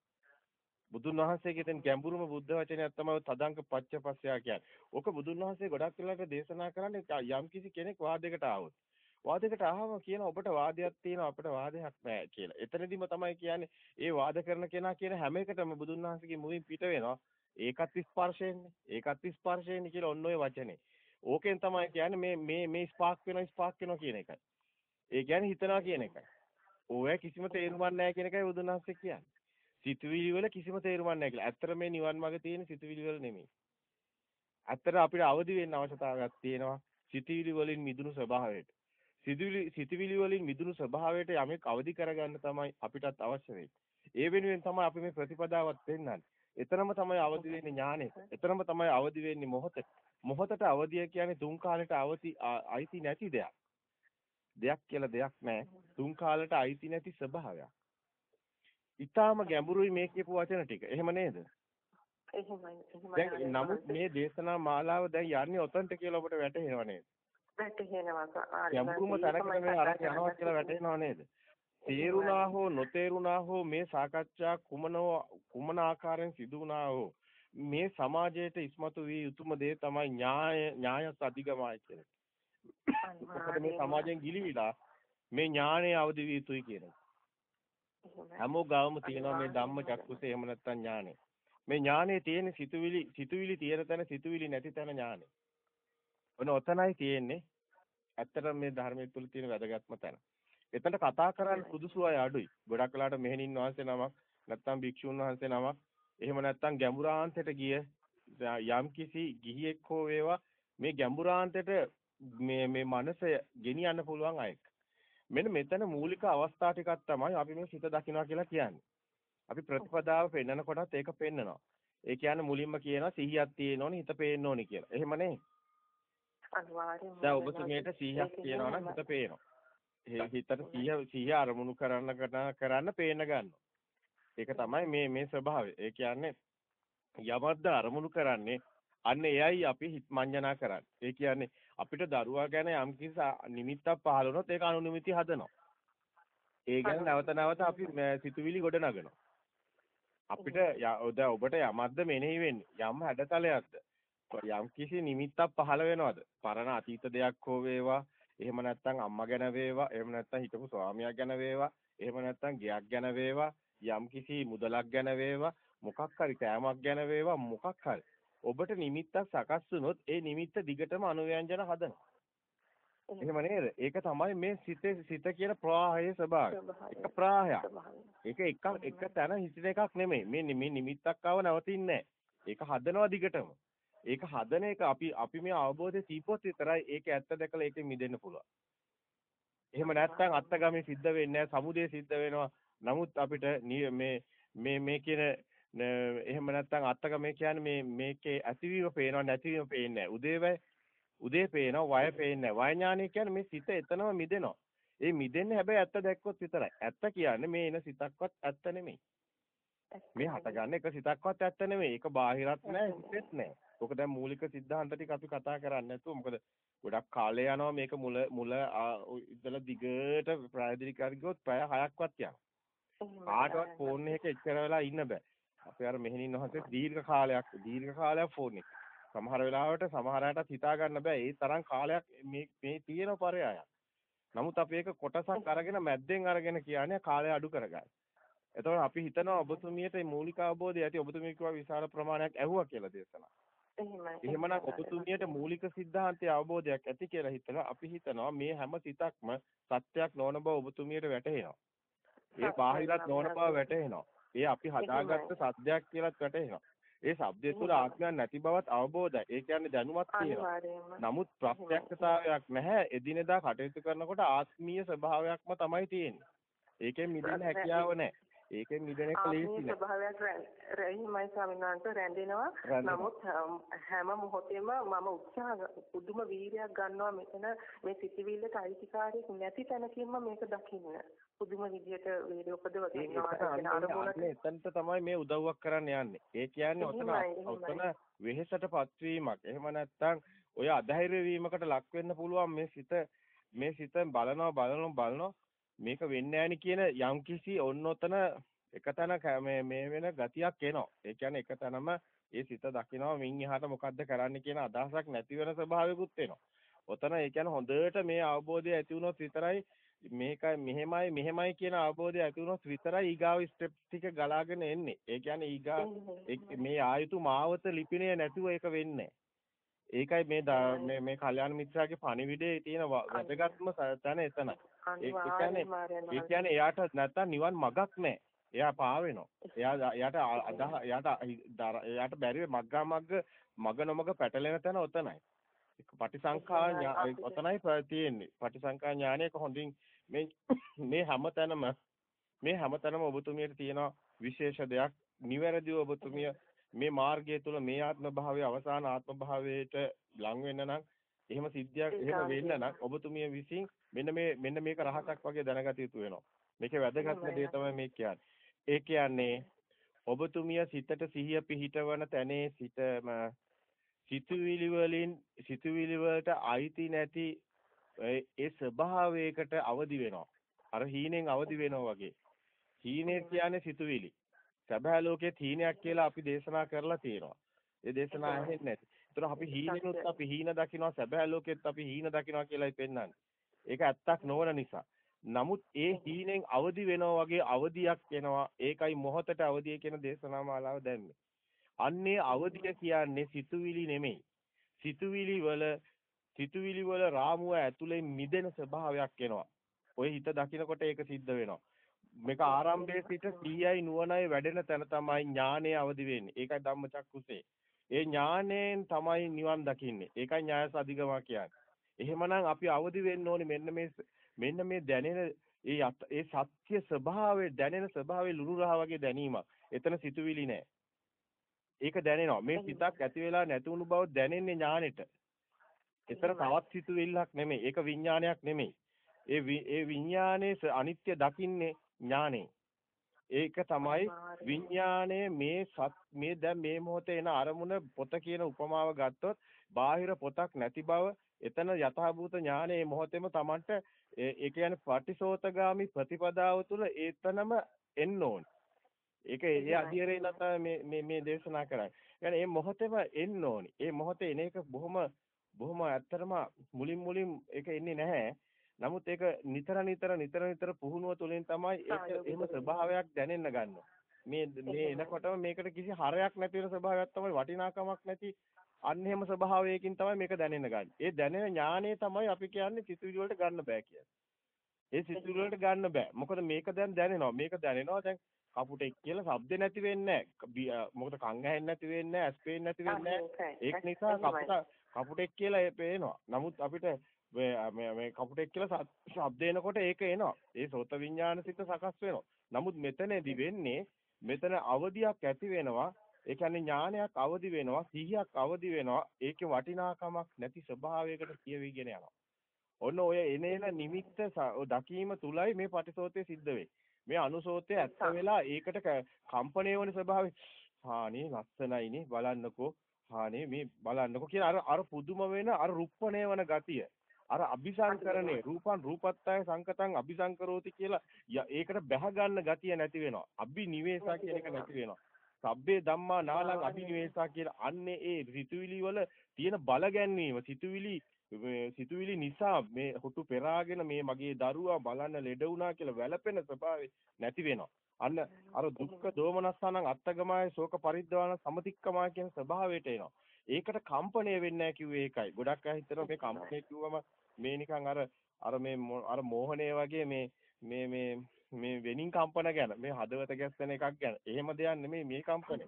බුදුන් වහන්සේගේ තෙන් ගැඹුරුම බුද්ධ වචනයක් තමයි තදංක පච්චපස්සය කියන්නේ. ඕක බුදුන් වහන්සේ ගොඩක් වෙලාවට දේශනා කරන්නේ යම් කිසි කෙනෙක් වාදයකට ආවොත්. වාදයකට ආවම කියන ඔබට වාදයක් තියෙනවා අපිට වාදයක් නැහැ කියලා. එතනදිම තමයි කියන්නේ ඒ වාද කරන කෙනා කියන හැම එකටම බුදුන් වහන්සේගේ මුවින් පිට වෙනවා. ඒකත් ස්පර්ශයෙන්නේ. ඒකත් ස්පර්ශයෙන්නේ කියලා ඔන්න ඔය වචනේ. ඕකෙන් තමයි කියන්නේ මේ මේ මේ ස්පාක් වෙනවා ස්පාක් වෙනවා කියන එකයි. ඒ කියන්නේ හිතනවා කියන එකයි. ඕය කිසිම තේරුමක් නැහැ කියන එකයි බුදුන් වහන්සේ කියන්නේ. සිතුවිලි වල කිසිම තේරුමක් නැහැ කියලා. ඇත්තට මේ නිවන් මාර්ග තියෙන සිතුවිලි වල නෙමෙයි. ඇත්තට අපිට අවදි වෙන්න අවශ්‍යතාවයක් තියෙනවා. සිතුවිලි වලින් මිදුණු ස්වභාවයට. සිතුවිලි සිතුවිලි වලින් මිදුණු ස්වභාවයට යමෙක් අවදි කරගන්න තමයි අපිටත් අවශ්‍ය වෙන්නේ. ඒ වෙනුවෙන් තමයි අපි මේ ප්‍රතිපදාවත් පෙන්වන්නේ. එතරම් තමයි අවදි වෙන්නේ ඥානෙට. එතරම් තමයි අවදි වෙන්නේ මොහොතට. මොහොතට අවදිය කියන්නේ තුන් කාලෙට අවදි අයිති නැති දෙයක්. දෙයක් කියලා දෙයක් නැහැ. තුන් කාලෙට අයිති නැති ස්වභාවයක්. ඊටාම ගැඹුරුයි මේ කියපු වචන ටික. එහෙම නේද? එහෙමයි. නමුත් මේ දේශනා මාලාව දැන් යන්නේ ඔතනට කියලා ඔබට වැටහෙනව නේද? වැටහෙනවා. ගැඹුරුම තැනකට මේ අරන් යනවා කියලා වැටහෙනව නේද? තේරුණා හෝ නොතේරුණා හෝ මේ සාකච්ඡා කුමනෝ කුමන ආකාරයෙන් සිදු වුණා හෝ මේ සමාජයට ඉස්මතු වී යුතුම දේ තමයි ඥාය ඥායස් අධිගමයි කියන්නේ. මොකද මේ සමාජයෙන් ගිලිවිලා මේ ඥාණය අවදි විය යුතුයි කියන එක. හැමෝ ගාවම තියෙනවා මේ ධම්ම චක්කුසේ එහෙම නැත්නම් ඥාණය. මේ ඥානයේ තියෙන සිතුවිලි සිතුවිලි තියෙන තැන සිතුවිලි නැති තැන ඥානය. ඔන්න ඔතනයි තියෙන්නේ. ඇත්තටම මේ ධර්මයේ තුල තියෙන වැදගත්ම තැන. එතනට කතා කරන්න සුදුසු අය අඩුයි. ගොඩක් වෙලාට මෙහෙණින් වහන්සේ නමක් නැත්නම් භික්ෂුන් වහන්සේ නමක් එහෙම නැත්නම් ගැඹුරාන්තයට ගිය යම්කිසි ගිහියෙක් හෝ වේවා මේ ගැඹුරාන්තයට මේ මේ මනස ගෙනියන්න පුළුවන් අයෙක්. මෙන්න මෙතන මූලික අවස්ථා ටිකක් තමයි අපි මේ සිත දකින්නවා කියලා කියන්නේ. අපි ප්‍රතිපදාව පෙන්නන කොටත් ඒක පෙන්නනවා. ඒ කියන්නේ මුලින්ම කියනවා සිහියක් තියෙන්න ඕනේ හිත පේන්න ඕනේ කියලා. එහෙම නේ? අනිවාර්යයෙන්ම දැන් ඔබතුමියට 100ක් තියෙනවා නම් හිත පේනවා. හිතට 100 100 අරමුණු කරන්න කරන්න පේන්න ගන්නවා. ඒක තමයි මේ මේ ස්වභාවය. ඒ කියන්නේ යමද්ද අරමුණු කරන්නේ අන්න එයයි අපි හිතමඤ්ඤණා කරන්නේ. ඒ කියන්නේ අපිට දරුවා ගැන යම්කිසි නිමිත්තක් පහළ වුණොත් ඒක අනුනිමිති හදනවා. ඒ ගැන නැවත නැවත අපි සිතුවිලි ගොඩ නගනවා. අපිට දැන් ඔබට යමක්ද මෙනෙහි වෙන්නේ යම් හැඩතලයක්ද යම් කිසි නිමිත්තක් පහළ වෙනවද පරණ අතීත දෙයක් හෝ වේවා එහෙම නැත්නම් අම්මා ගැන වේවා එහෙම නැත්නම් හිටපු ස්වාමියා ගැන වේවා එහෙම නැත්නම් ගෙයක් ගැන වේවා යම් කිසි මුදලක් ගැන වේවා මොකක් හරි කෑමක් ගැන වේවා මොකක් හරි ඔබට නිමිත්තක් සකස් වුනොත් ඒ නිමිත්ත දිගටම අනුව්‍යංජන හදනවා. එහෙම නේද? ඒක තමයි මේ සිතේ සිත කියන ප්‍රවාහයේ ස්වභාවය. එක ප්‍රවාහයක්. ඒක එක එක තැන හිසින එකක් නෙමෙයි. මේ මේ නිමිත්තක් ආව නවතින්නේ ඒක හදනවා දිගටම. ඒක හදන එක අපි අපි මේ අවබෝධය සීපොත් විතරයි ඒක ඇත්ත දැකලා ඒකෙන් මිදෙන්න පුළුවන්. එහෙම නැත්නම් අත්තගමේ සිද්ධ වෙන්නේ නැහැ, සමුදේ සිද්ධ වෙනවා. නමුත් අපිට මේ මේ මේ කියන එහෙම නැත්නම් අත්තක මේ කියන්නේ මේ මේකේ ඇතිවීම පේනවා නැතිවීම පේන්නේ නැහැ. උදේවැය උදේ පේනවා වය පේන්නේ නැහැ. වය ඥානය කියන්නේ මේ සිත එතනම මිදෙනවා. ඒ මිදෙන්නේ හැබැයි ඇත්ත දැක්කොත් විතරයි. ඇත්ත කියන්නේ මේ එන සිතක්වත් ඇත්ත නෙමෙයි. මේ හටගන්න එක සිතක්වත් ඇත්ත නෙමෙයි. ඒක බාහිරත් නැහැ, හිතෙත් නැහැ. ඕක දැන් මූලික સિદ્ધාන්ත ටික අපි කතා කරන්නේ නැතුව මොකද ගොඩක් කාලය යනවා මේක මුල මුල ඉඳලා දිගට ප්‍රායෝගික කරගියොත් පැය 6ක්වත් යනවා. ආටවත් ෆෝන් එකක එච්චර වෙලා ඉන්න බෑ. අපි අර මෙහෙණින් වහන්සේ දීර්ඝ කාලයක් දීර්ඝ කාලයක් ෆෝන් එක. සමහර වෙලාවට සමහර අයටත් හිතා ගන්න බෑ. ඒ තරම් කාලයක් මේ මේ තියෙන පරයයක් නමුත් අපි ඒක කොටසක් අරගෙන මැද්දෙන් අරගෙන කියන්නේ කාලය අඩු කරගන්න. එතකොට අපි හිතනවා ඔබතුමියට මේ මූලික අවබෝධය ඇති. ඔබතුමිය කිව්වා විශාල ප්‍රමාණයක් ඇහුවා කියලා දේශනා. එහෙමයි. එහෙමනම් ඔබතුමියට මූලික સિદ્ધාන්තයේ අවබෝධයක් ඇති කියලා හිතලා අපි හිතනවා මේ හැම සිතක්ම සත්‍යයක් නොවන බව ඔබතුමියට වැටහෙනවා. ඒ බාහිරත් නොවන බව වැටහෙනවා. ඒ අපි හදාගත්ත සත්‍යයක් කියලාත් වැටහෙනවා. ඒ shabdය තුළ ආත්මයක් නැති බවත් අවබෝධයි. ඒ කියන්නේ දැනුමක් තියෙනවා. නමුත් ප්‍රත්‍යක්ෂතාවයක් නැහැ. එදිනෙදා කටයුතු කරනකොට ආත්මීය ස්වභාවයක්ම තමයි තියෙන්නේ. ඒකෙන් මිදෙන්න හැකියාව නැහැ. ඒකෙන් මිදෙන එක ලේසි නෑ. ස්වභාවයක් රැහිමයි ස්වාමීන් වහන්සේ රැඳෙනවා. නමුත් හැම මොහොතෙම මම උත්සාහ පුදුම වීරයක් ගන්නවා මෙතන මේ සිතිවිල්ලට අයිතිකාරයක් නැති තැනකින්ම මේක දකින්න. පුදුම විදියට වීර්ය උපදව ගන්නවා. එතනට තමයි මේ උදව්වක් කරන්න යන්නේ. ඒ කියන්නේ ඔතන ඔතන වෙහෙසටපත් වීමක්. එහෙම නැත්නම් ඔය අධෛර්ය වීමකට ලක් වෙන්න පුළුවන් මේ සිත මේ සිත බලනවා බලනවා බලනවා මේක වෙන්නේ නැහෙනි කියන යම්කිසි ඔන්නොතන එකතන මේ මේ වෙන ගතියක් එනවා. ඒ කියන්නේ එකතනම ඒ සිත දකිනවා මින් එහාට මොකද්ද කරන්න කියන අදහසක් නැති වෙන ස්වභාවයකුත් එනවා. ඔතන ඒ කියන්නේ හොඳට මේ අවබෝධය ඇති වුණොත් විතරයි මේකයි මෙහෙමයි මෙහෙමයි කියන අවබෝධය ඇති වුණොත් විතරයි ඊගාව ස්ටෙප් ටික ගලාගෙන එන්නේ. ඒ කියන්නේ ඊගා මේ ආයුතු මාවත ලිපිනේ නැතුව ඒක වෙන්නේ ඒකයි මේ මේ මේ කල්‍යාණ මිත්‍රාගේ පණිවිඩයේ තියෙන වැදගත්ම තැන එතනයි. ඒ කියන්නේ ඒ කියන්නේ එයාට නැත්තම් නිවන් මගක් නැහැ. එයා පාවෙනවා. එයා එයාට අදහ එයාට එයාට බැරි මග්ගා මග්ග මග නොමග පැටලෙන තැන ඔතනයි. පටිසංඛා ඔතනයි තියෙන්නේ. පටිසංඛා ඥානයක හොඳින් මේ මේ හැමතැනම මේ හැමතැනම ඔබතුමියට තියෙන විශේෂ දෙයක් නිවැරදිව ඔබතුමිය මේ මාර්ගය තුළ මේ ආත්ම භාවයේ අවසාන ආත්ම භාවයට ලං වෙන්න නම් එහෙම සිද්ධියක් එහෙම වෙන්න නම් ඔබතුමිය විසින් මෙන්න මේ මෙන්න මේක රහසක් වගේ දැනගත යුතු වෙනවා. මේකේ වැදගත්ම දේ තමයි මේ කියන්නේ. ඒ කියන්නේ ඔබතුමිය සිතට සිහිය පිහිටවන තැනේ සිටම සිතුවිලි වලින් සිතුවිලි වලට අයිති නැති ඒ ස්වභාවයකට අවදි වෙනවා. අර හීනෙන් අවදි වෙනවා වගේ. හීනේ කියන්නේ සිතුවිලි. සබහා ලෝකයේ හීනයක් කියලා අපි දේශනා කරලා තියෙනවා. ඒ දේශනා ඇහෙන්නේ නැති. ඒතර අපි හීනෙනුත් අපි හීන දකිනවා සබහා ලෝකෙත් අපි හීන දකිනවා කියලායි පෙන්වන්නේ. ඒක ඇත්තක් නොවන නිසා. නමුත් ඒ හීනෙන් අවදි වෙනවා වගේ අවදියක් එනවා. ඒකයි මොහොතට අවදිය කියන දේශනා මාලාව දැම්මේ. අන්නේ අවදිය කියන්නේ සිතුවිලි නෙමෙයි. සිතුවිලි වල සිතුවිලි වල රාමුව ඇතුලේ මිදෙන ස්වභාවයක් එනවා. ඔය හිත දකිනකොට ඒක සිද්ධ වෙනවා. මේක ආරම්භයේ සිට සීයයි නුවණයි වැඩෙන තැන තමයි ඥානය අවදි වෙන්නේ. ඒකයි ධම්මචක්කුසේ. ඒ ඥාණයෙන් තමයි නිවන් දකින්නේ. ඒකයි ඥායස අධිගම කියන්නේ. එහෙමනම් අපි අවදි වෙන්න ඕනේ මෙන්න මේ මෙන්න මේ දැනෙන ඒ ඒ සත්‍ය ස්වභාවය දැනෙන ස්වභාවය ලුණු රහ වගේ දැනීමක්. එතන සිතුවිලි නෑ. ඒක දැනෙනවා. මේ සිතක් ඇති වෙලා නැති බව දැනෙන්නේ ඥානෙට. එතන තවත් සිතුවිල්ලක් නෙමෙයි. ඒක විඥානයක් නෙමෙයි. ඒ ඒ විඥානයේ අනිත්‍ය දකින්නේ ඥානෙ. ඒක තමයි විඥානයේ මේ සත් මේ දැන් මේ මොහොතේ එන අරමුණ පොත කියන උපමාව ගත්තොත් බාහිර පොතක් නැති බව එතන යථාභූත ඥානයේ මොහොතේම Tamanට ඒ කියන්නේ පටිසෝතගාමි ප්‍රතිපදාව තුළ ඒතනම එන්න ඕනේ. ඒක ඒ අධිරේ නැත මේ මේ මේ දේශනා කරන්නේ. يعني මේ මොහොතේම එන්න ඕනේ. මේ මොහොතේ එන එක බොහොම බොහොම ඇත්තටම මුලින් මුලින් ඒක එන්නේ නැහැ. නමුත් ඒක නිතර නිතර නිතර නිතර පුහුණුව තුළින් තමයි ඒක එහෙම ස්වභාවයක් දැනෙන්න ගන්නවා. මේ මේ එනකොටම මේකට කිසි හරයක් නැති වෙන ස්වභාවයක් තමයි වටිනාකමක් නැති අන්න එහෙම ස්වභාවයකින් තමයි මේක දැනෙන්න ගන්න. ඒ දැනෙන ඥානය තමයි අපි කියන්නේ සිතුවිලි වලට ගන්න බෑ කියන්නේ. ඒ සිතුවිලි වලට ගන්න බෑ. මොකද මේක දැන් දැනෙනවා. මේක දැනෙනවා දැන් කපුටෙක් කියලා ශබ්ද නැති වෙන්නේ නැහැ. මොකද කන් ඇහෙන්නේ නැති වෙන්නේ නැහැ, ඇස් පේන්නේ නැති වෙන්නේ නැහැ. ඒක නිසා කපුට කපුටෙක් කියලා ඒ පේනවා. නමුත් අපිට මේ මේ කපුටෙක් කියලා ශබ්ද එනකොට ඒක එනවා. ඒ සෝත විඥාන සිත සකස් වෙනවා. නමුත් මෙතනදී වෙන්නේ මෙතන අවදියක් ඇති වෙනවා. ඒ කියන්නේ ඥානයක් අවදි වෙනවා, සිහියක් අවදි වෙනවා. ඒකේ වටිනාකමක් නැති ස්වභාවයකට කියවිගෙන යනවා. ඔන්න ඔය එනේන නිමිත්ත දකීම තුලයි මේ පටිසෝතේ සිද්ධ වෙන්නේ. මේ අනුසෝතේ ඇත්ත වෙලා ඒකට කම්පණය වෙන ස්වභාවය හානේ ලස්සනයිනේ බලන්නකෝ හානේ මේ බලන්නකෝ කියලා අර අර පුදුම වෙන අර රුප්පණය වන ගතිය අර අபிසංකරණේ රූපං රූපත්තය සංකතං අபிසංකරෝති කියලා ඒකට බැහැ ගන්න ගතිය නැති වෙනවා අබිනිවේසා කියන එක නැති වෙනවා සබ්බේ ධම්මා නාලං අබිනිවේසා කියලා අන්නේ ඒ සිතුවිලි වල තියෙන බල ගැන්වීම සිතුවිලි සිතුවිලි නිසා මේ හුතු පෙරාගෙන මේ මගේ දරුවා බලන්න ලෙඩ වුණා කියලා වැළපෙන ස්වභාවය නැති වෙනවා. අන්න අර දුක්ඛ දෝමනස්සනං අත්තගමයි ශෝක පරිද්දවාන සමතික්කමා කියන ස්වභාවයට එනවා. ඒකට කම්පණය වෙන්නේ නැහැ කිව්වේ ඒකයි. ගොඩක් අය හිතනවා මේ කම්පණය කිව්වම මේ නිකන් අර අර මේ අර මෝහණය වගේ මේ මේ මේ මේ වෙනින් කම්පන ගැන මේ හදවත ගැස්සෙන එකක් ගැන. එහෙම දෙයක් නෙමෙයි මේ කම්පණය.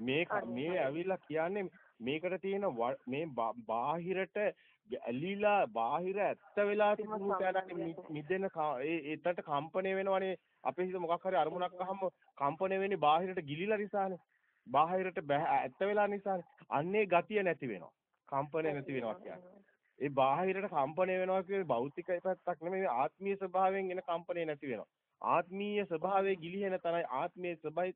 මේ මේ ඇවිල්ලා කියන්නේ මේකට තියෙන මේ බාහිරට ඇලිලා බාහිර ඇත්ත වෙලා තිබුණු කැලණි මිදෙන ඒ ඒතට කම්පණය වෙනවනේ. අපේ හිත මොකක් හරි අරමුණක් අහම කම්පණය වෙන්නේ බාහිරට ගිලිලා නිසානේ. බාහිරට ඇත්ත වෙලා නිසානේ. අන්නේ ගතිය නැති වෙනවා. කම්පණය නැති වෙනවා කියන්නේ. ඒ බාහිරට කම්පණය වෙනවා කියන්නේ භෞතික පැත්තක් නෙමෙයි ආත්මීය ස්වභාවයෙන් එන කම්පණය නැති වෙනවා ආත්මීය ස්වභාවයේ ගිලිහෙන තරයි ආත්මීය ස්වභාවයි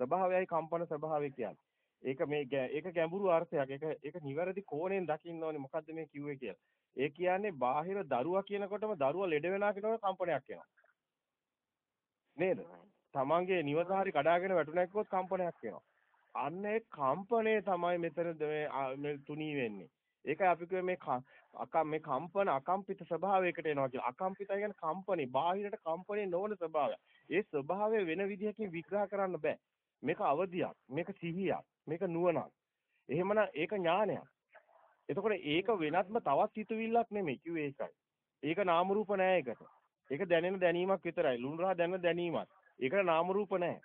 ස්වභාවයයි කම්පන ස්වභාවය කියන්නේ ඒක මේ ඒක ගැඹුරු අර්ථයක්. ඒක ඒක නිවැරදි කෝණයෙන් දකින්න ඕනේ මොකද්ද මේ කිව්වේ කියලා. ඒ කියන්නේ බාහිර දරුවා කියනකොටම දරුවා ලෙඩ වෙනා කියනකොට කම්පනයක් එනවා. නේද? තමන්ගේ නිවස හරි කඩාගෙන වැටුණා කම්පනයක් එනවා. අන්න ඒ කම්පණය තමයි මෙතන මේ තුනී වෙන්නේ. ඒකයි අපි කිව්වේ මේ අකම් මේ කම්පන අකම්පිත ස්වභාවයකට එනවා කියලා. අකම්පිතයි කියන්නේ කම්පණේ, බාහිරට කම්පණේ නොවන ස්වභාවය. ඒ ස්වභාවය වෙන විදිහකින් විග්‍රහ කරන්න බෑ. මේක අවදියක්, මේක සිහියක්, මේක නුවණක්. එහෙමනම් ඒක ඥානයක්. එතකොට ඒක වෙනත්ම තවත් හිතවිල්ලක් නෙමෙයි කිව්වේ ඒකයි. ඒක නාම රූප නෑ ඒකට. ඒක දැනෙන දැනීමක් විතරයි. ලුණුරා දැනෙන දැනීමක්. ඒකට නාම රූප නෑ.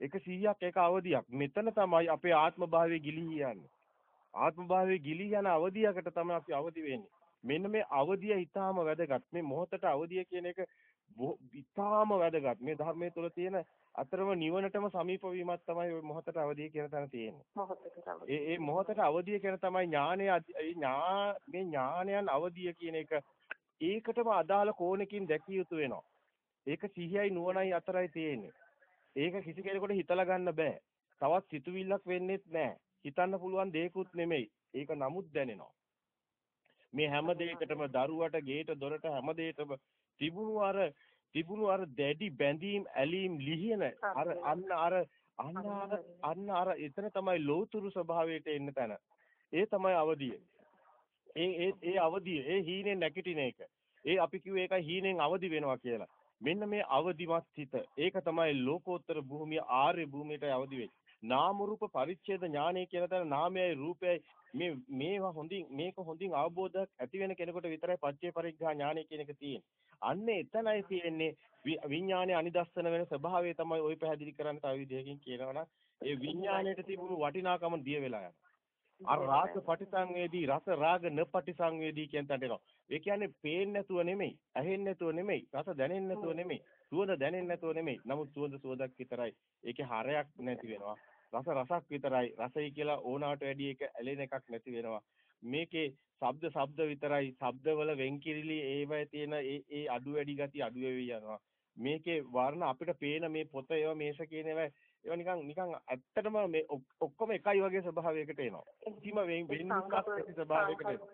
ඒක 100ක් ඒක අවදියක්. මෙතන තමයි අපේ ආත්ම භාවයේ ගිලී යන්නේ. ආත්ම භාවයේ ගිලී යන අවදියකට තමයි අපි අවදි වෙන්නේ. මෙන්න මේ අවදිය ඊටාම වැදගත්. මේ මොහොතට අවදිය කියන එක ඊටාම වැදගත්. මේ ධර්මයේ තුල තියෙන අතරම නිවනටම සමීප වීමක් තමයි ওই මොහොතට අවදිය කියන තැන තියෙන්නේ. මොහොතට අවදිය. ඒ මොහොතට අවදිය කියන තමයි ඥානය ඥා මේ ඥානයන් අවදිය කියන එක ඒකටම අදාළ කෝණකින් දැකිය යුතු වෙනවා. ඒක සිහියයි නුවණයි අතරයි තියෙන්නේ. ඒක කිසි කෙනෙකුට හිතලා ගන්න බෑ. තවත් සිතුවිල්ලක් වෙන්නේත් නෑ. හිතන්න පුළුවන් දෙයක්ුත් නෙමෙයි. ඒක නමුත් දැනෙනවා. මේ හැම දෙයකටම දරුවට ගේට දොරට හැම දෙයකටම තිබුණු අර තිබුණු අර දැඩි බැඳීම් ඇලීම් ලිහින අර අන්න අර අන්න අර අන්න අර එතන තමයි ලෝතුරු ස්වභාවයට එන්න තැන. ඒ තමයි අවදිය. ඒ ඒ ඒ අවදිය ඒ හීනෙන් නැගිටින එක. ඒ අපි කිව්වේ ඒකයි හීනෙන් අවදි වෙනවා කියලා. මෙන්න මේ අවදිමත් හිත. ඒක තමයි ලෝකෝත්තර භූමිය ආර්ය භූමියට අවදි වෙන්නේ. නාම රූප පරිච්ඡේද ඥානය කියන තැන නාමයයි රූපයයි මේ මේවා හොඳින් මේක හොඳින් අවබෝධයක් ඇති වෙන කෙනෙකුට විතරයි පච්චේ පරිග්‍රහ ඥානය කියන එක තියෙන්නේ. අන්න එතනයි තියෙන්නේ විඥානයේ අනිදස්සන වෙන ස්වභාවය තමයි ওই පැහැදිලි කරන්න තව විදිහකින් කියනවනම් ඒ විඥාණයට තිබුණු වටිනාකම දිය වෙලා යනවා. අර රාග පටිසංවේදී රස රාග න පටිසංවේදී කියන තැනට එනවා. ඒ කියන්නේ පේන්නේ නැතුව නෙමෙයි, ඇහෙන්නේ නැතුව නෙමෙයි, රස දැනෙන්නේ නැතුව නෙමෙයි, සුවඳ දැනෙන්නේ නැතුව නෙමෙයි. නමුත් සුවඳ සුවඳක් විතරයි. ඒකේ හරයක් නැති වෙනවා. රස රසක් විතරයි. රසයි කියලා ඕනාට වැඩි එක ඇලෙන එකක් නැති වෙනවා. මේකේ ශබ්ද ශබ්ද විතරයි. ශබ්දවල වෙන්කිරිලි ඒවයේ තියෙන ඒ ඒ අඩු වැඩි ගති අඩු වෙවි යනවා. මේකේ වර්ණ අපිට පේන මේ පොත ඒවා මේස කියන ඒවා ඒවා නිකන් නිකන් ඇත්තටම මේ ඔක්කොම එකයි වගේ ස්වභාවයකට එනවා. කිසිම වෙන වෙනස්කම් ස්වභාවයකට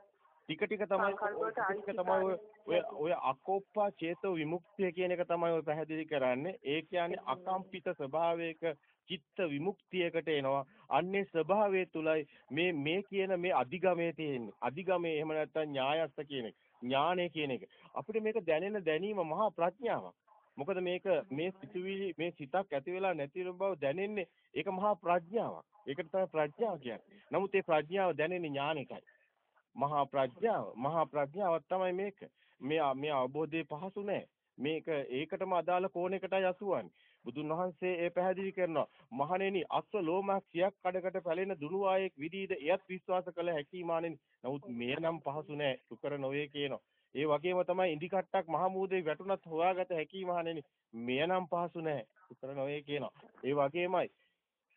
ටික ටික තමයි ටික තමයි ඔය ඔය අකෝප්පා චේතෝ විමුක්තිය කියන එක තමයි ඔය පැහැදිලි කරන්නේ. ඒ කියන්නේ අකම්පිත ස්වභාවයක චිත්ත විමුක්තියකට එනවා. අන්නේ ස්වභාවය තුලයි මේ මේ කියන මේ අධිගමයේ තියෙන්නේ. අධිගමයේ එහෙම නැත්නම් ඥායස්ස කියන එක. ඥානය කියන එක. අපිට මේක දැනෙන දැනීම මහා ප්‍රඥාවක්. මොකද මේක මේ සිතුවිලි මේ සිතක් ඇති වෙලා නැති වෙන බව දැනෙන්නේ ඒක මහා ප්‍රඥාවක්. ඒකට තමයි ප්‍රඥාව කියන්නේ. නමුත් ඒ ප්‍රඥාව දැනෙන්නේ ඥානිකයි. මහා ප්‍රඥාව මහා ප්‍රඥාවක් තමයි මේක මේ මේ අවබෝධයේ පහසු නැහැ මේක ඒකටම අදාළ කෝණයකටයි අසුවන්නේ බුදුන් වහන්සේ ඒ පැහැදිලි කරනවා. මහණෙනි අස්ව ලෝමක් සියක් කඩකට පැලෙන දුනුවායෙක් විදීද එයත් විශ්වාස කළ හැකි මානෙනි. නමුත් මේ නම් පහසු නැහැ සුකර නොවේ කියනවා. ඒ වගේම තමයි ඉදි කට්ටක් මහමූදේ වැටුණත් හොයාගත හැකි මහණෙනි මෙය නම් පහසු නැහැ සුකර නොවේ කියනවා. ඒ වගේමයි.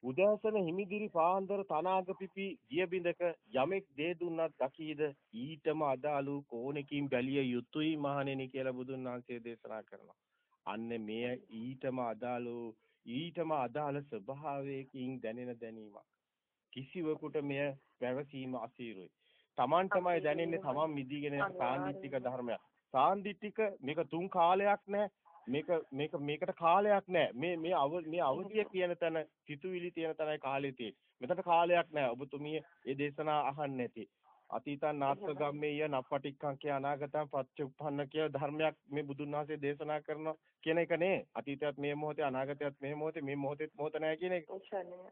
උදෑසන හිමිදිරි පාන්දර තනාග පිපි ගිය බිඳක යමෙක් දේ දුන්නත් දකීද ඊටම අදාළු කෝණකින් බැලිය යුතුයි මහණෙනි කියලා බුදුන් වහන්සේ දේශනා කරනවා. අන්න මෙය ඊටම අදාළු ඊටම අදාළ ස්වභාවයකින් දැනෙන දැනීමක්. කිසිවෙකුට මෙය පැවසීම අසීරුයි. Taman තමයි දැනෙන්නේ Taman මිදීගෙන සාන්දිටික ධර්මයක්. සාන්දිටික මේක තුන් කාලයක් නෑ මේක මේක මේකට කාලයක් නැහැ. මේ මේ මේ අවධිය කියන තැන සිතුවිලි තියෙන තැනයි කාලය තියෙන්නේ. මෙතන කාලයක් නැහැ. ඔබතුමිය මේ දේශනා අහන්නේ නැති. අතීතං නාත්ගම්මේය නප්පටික්ඛං කිය අනාගතං පච්චුප්පන්න කිය ධර්මයක් මේ බුදුන් වහන්සේ දේශනා කරන කියන එක නේ අතීතයත් මේ මොහොතේ අනාගතයත් මේ මොහොතේ මේ මොහොතේත් මොහොත නැහැ කියන එක.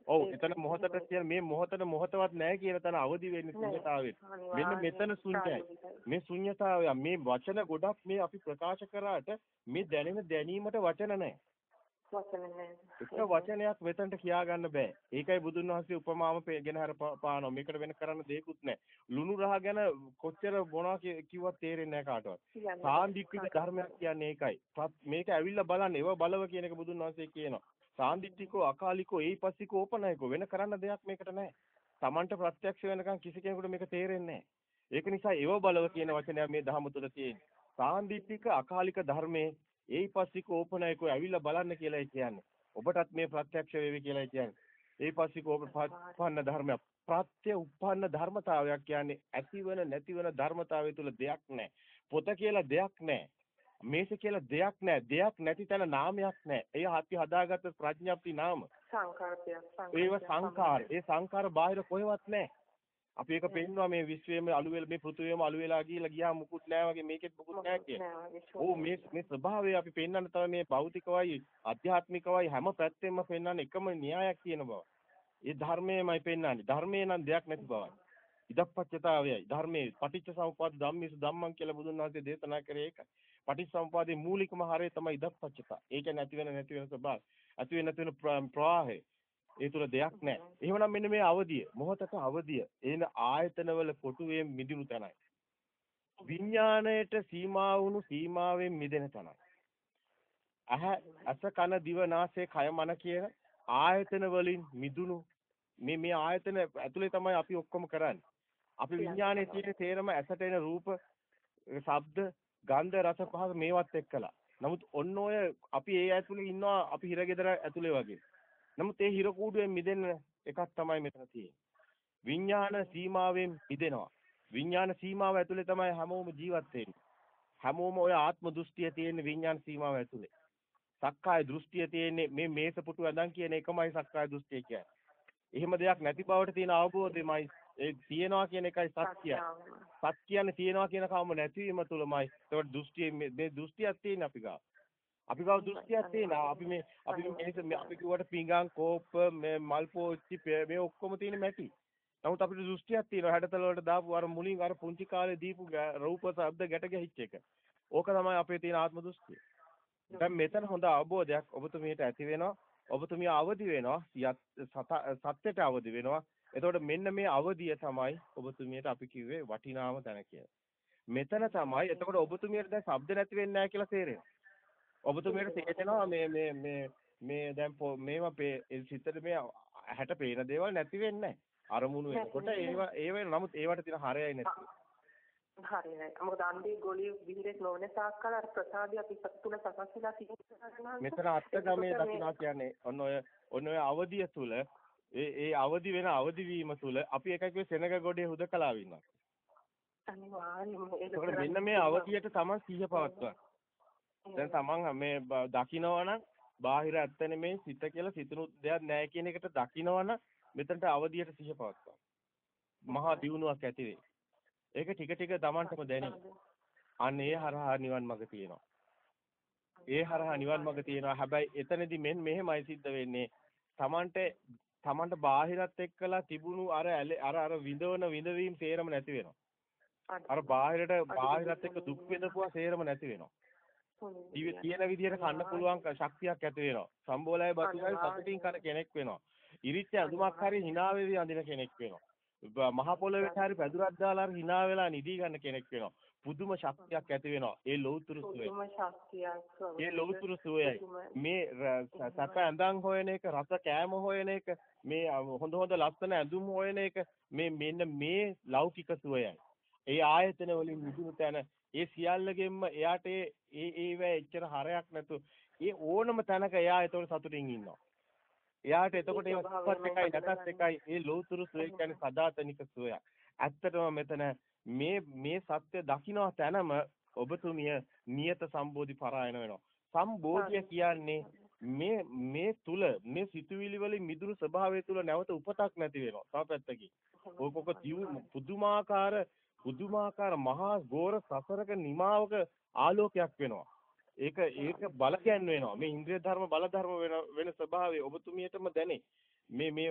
ඔව් එතන මොහොතට කියන මේ මොහොතට මොහොතවත් නැහැ කියන තැන අවදි වෙන්නේ ශුන්‍යතාවෙත්. මෙන්න මෙතන ශුන්‍යයි. මේ ශුන්‍යතාවය මේ වචන ගොඩක් මේ අපි ප්‍රකාශ කරාට මේ දැනෙන දැනීමට වචන නැහැ. එක වචනයක් මෙතනට කියා ගන්න බෑ. ඒකයි බුදුන් වහන්සේ උපමාම ගෙන හර පානවා. මේකට වෙන කරන්න දෙයක්වත් නැහැ. ලුණු රහ ගැන කොච්චර මොනවා කිව්වත් තේරෙන්නේ නැහැ කාටවත්. සාන්දිටික ධර්මයක් කියන්නේ ඒකයි. මේක ඇවිල්ලා බලන්න. ඒව බලව කියන එක බුදුන් වහන්සේ කියනවා. සාන්දිටිකෝ අකාලිකෝ ඒපස්සිකෝ ඕපනයිකෝ වෙන කරන්න දෙයක් මේකට නැහැ. Tamanට ප්‍රත්‍යක්ෂ වෙනකන් කිසි කෙනෙකුට මේක තේරෙන්නේ නැහැ. ඒක නිසා ඒව බලව කියන වචනය මේ ධහම තුල තියෙන්නේ. සාන්දිටික අකාලික ධර්මයේ ඒයිපස්සික ඕපනයිකෝ ඇවිල්ලා බලන්න කියලායි කියන්නේ. ඔබටත් මේ ප්‍රත්‍යක්ෂ වේවි කියලායි කියන්නේ. ඒයිපස්සික උපන්න ධර්මයක්. ප්‍රත්‍ය උපන්න ධර්මතාවයක් කියන්නේ ඇතිවන නැතිවන ධර්මතාවය තුල දෙයක් නැහැ. පොත කියලා දෙයක් නැහැ. මේස කියලා දෙයක් නැහැ. දෙයක් නැති තැන නාමයක් නැහැ. එය අපි හදාගත්ත ප්‍රඥාප්ති නාම. සංකාරයක්. ඒව සංකාර. ඒ සංකාර බාහිර කොහෙවත් නැහැ. අපි ඒක පෙන්නවා මේ විශ්වයේම අලු වෙල මේ පෘථුවියම අලු වෙලා ගිහිලා ගියාම මුකුත් නැහැ වගේ මේකෙත් මුකුත් නැහැ කියලා. ඕ මේ මේ ස්වභාවය අපි පෙන්වන්න තමයි මේ භෞතිකවයි අධ්‍යාත්මිකවයි හැම පැත්තෙම පෙන්වන්න එකම න්‍යායක් කියන බව. ඒ ධර්මයමයි පෙන්වන්නේ. ධර්මයේ නම් දෙයක් නැති බවයි. ඉදප්පච්චතාවයයි ධර්මයේ පටිච්ච සමුප්පාද ධම්මිස ධම්මං කියලා බුදුන් වහන්සේ දේශනා කරේ ඒක. පටිච්ච සමුප්පාදේ මූලිකම හරය තමයි ඉදප්පච්චතා. ඒක නැති වෙන නැති වෙන ස්වභාවය. ඇති වෙන නැති වෙන ප්‍රවාහය. ඒ තුල දෙයක් නැහැ. එහෙමනම් මෙන්න මේ අවදිය මොහොතක අවදිය. එන ආයතනවල කොටුවේ මිදුණු තැනයි. විඥාණයට සීමා වුණු සීමාවෙන් මිදෙන තැනයි. අහ අස කන දිව නාසය කය මන කියන ආයතන වලින් මිදුණු මේ මේ ආයතන ඇතුලේ තමයි අපි ඔක්කොම කරන්නේ. අපි විඥානයේ තියෙන තේරම ඇසට එන රූප, ශබ්ද, ගන්ධ, රස, පහස මේවත් එක්කලා. නමුත් ඔන්න ඔය අපි ඒ ඇතුලේ ඉන්නවා අපි හිරගෙදර ඇතුලේ වගේ. නමුත් ඒ හිර කූඩුවෙන් මිදෙන්න එකක් තමයි මෙතන තියෙන්නේ. විඥාන සීමාවෙන් මිදෙනවා. විඥාන සීමාව ඇතුලේ තමයි හැමෝම ජීවත් වෙන්නේ. හැමෝම ඔය ආත්ම දෘෂ්ටිය තියෙන විඥාන සීමාව ඇතුලේ. සක්කාය දෘෂ්ටිය තියෙන්නේ මේ මේස පුටු ඇඳන් කියන එකමයි සක්කාය දෘෂ්ටිය කියන්නේ. එහෙම දෙයක් නැති බවට තියෙන අවබෝධයමයි ඒ තියනවා කියන එකයි සත්‍යය. සත් කියන්නේ තියනවා කියන කවම නැතිවීම තුලමයි. ඒකට දෘෂ්ටිය මේ දෘෂ්ටියක් තියෙන අපි ගාව. අපි ගාව දෘෂ්ටියක් තියෙනවා. අපි මේ අපි මේ අපි කිව්වට පිඟාන් කෝප්ප මේ මල් පෝච්චි මේ ඔක්කොම තියෙන මැටි. නමුත් අපිට දෘෂ්ටියක් තියෙනවා. හැඩතල වලට දාපු අර මුලින් අර පුංචි කාලේ දීපු රූප ශබ්ද ගැට ගැහිච්ච එක. ඕක තමයි අපේ තියෙන ආත්ම දෘෂ්ටිය. දැන් මෙතන හොඳ අවබෝධයක් ඔබතුමියට ඇති වෙනවා. ඔබතුමිය අවදි වෙනවා. සත්‍යයට අවදි වෙනවා. එතකොට මෙන්න මේ අවදිය තමයි ඔබතුමියට අපි කිව්වේ වටිනාම තැන කියලා. මෙතන තමයි එතකොට ඔබතුමියට දැන් ශබ්ද නැති වෙන්නේ නැහැ කියලා තේරෙනවා. ඔබතුමියට තේරෙනවා මේ මේ මේ මේ දැන් මේවා සිතට මේ ඇහැට පේන දේවල් නැති වෙන්නේ අරමුණු වෙනකොට ඒවා ඒ වෙන නමුත් ඒවට තියෙන හරයයි නැති හරියයි. මොකද අන්දී ගොළි විහිරෙක් නොවන තාක්කල් අර ප්‍රසාදිය අපි තුල සකස් වෙලා තියෙනවා. මෙතන අත්ගමේ දකින්නවා කියන්නේ ඔන්න ඔය ඔන්න ඔය අවදිය තුල ඒ ඒ අවදි වෙන අවදි වීම තුල අපි එකක සෙනග ගොඩේ හුදකලාව ඉන්නවා. අනිවාර්යයෙන්ම මෙන්න මේ අවදියට තමයි සිහිය පවත්වන්නේ. දැන් තමන් මේ දකින්නවනම් බාහිර ඇත්ත නෙමේ සිත කියලා සිතනු දෙයක් නැහැ කියන එකට දකින්නවනම් මෙතනට අවදියට සිහිය පවත්වනවා. මහා දියුණුවක් ඇති වෙයි. ඒක ටික ටික Tamanටම දැනෙනවා. අන්න ඒ හරහා නිවන් මඟ තියෙනවා. ඒ හරහා නිවන් මඟ තියෙනවා. හැබැයි එතනදී මෙන්න මෙහෙමයි සිද්ධ වෙන්නේ. Tamanට Tamanට බාහිරත් එක්කලා තිබුණු අර අර අර විඳවන විඳවීම් සේරම නැති වෙනවා. අර බාහිරට බාහිරත් එක්ක දුක් විඳපුවා සේරම නැති වෙනවා. තියෙන විදිහට කන්න පුළුවන් ශක්තියක් ඇති වෙනවා. සම්බෝලයි බතුයි සතුටින් කන කෙනෙක් වෙනවා. ඉරිච්ච අඳුමක් හරි hina වෙවි අඳින කෙනෙක් වෙනවා. මහ පොළොවට හරි පැදුරක් දාලා හරි hina වෙලා නිදි ගන්න කෙනෙක් වෙනවා. පුදුම ශක්තියක් ඇති වෙනවා. ඒ ලෞතුරු සුවය. පුදුම ශක්තියක්. ඒ ලෞතුරු සුවයයි. මේ සැප ඇඳන් හොයන එක, රස කෑම හොයන එක, මේ හොඳ හොඳ ලස්සන ඇඳුම් හොයන එක, මේ මෙන්න මේ ලෞකික සුවයයි. ඒ ආයතන වලින් මිදුණු තැන ඒ සියල්ලගෙන්ම එයාට ඒ ඒ ඒව එච්චර හරයක් නැතු ඒ ඕනම තැනක එයා ඒතකොට සතුටින් ඉන්නවා. එයාට එතකොට ඒ උත්පත් එකයි නැතත් එකයි ඒ ලෝතුරු සුවය කියන්නේ සදාතනික සුවයක්. ඇත්තටම මෙතන මේ මේ සත්‍ය දකින්න තැනම ඔබතුමිය නියත සම්බෝධි පරායන වෙනවා. සම්බෝධිය කියන්නේ මේ මේ තුල මේ සිතුවිලි වලින් මිදුණු ස්වභාවය තුල නැවත උපතක් නැති වෙනවා. තව පැත්තකින්. ඕක ඔක පුදුමාකාර පුදුමාකාර මහා ගෝර සසරක නිමාවක ආලෝකයක් වෙනවා. ඒක ඒක බල වෙනවා. මේ ඉන්ද්‍රිය ධර්ම බල ධර්ම වෙන වෙන ස්වභාවය ඔබතුමියටම දැනේ. මේ මේ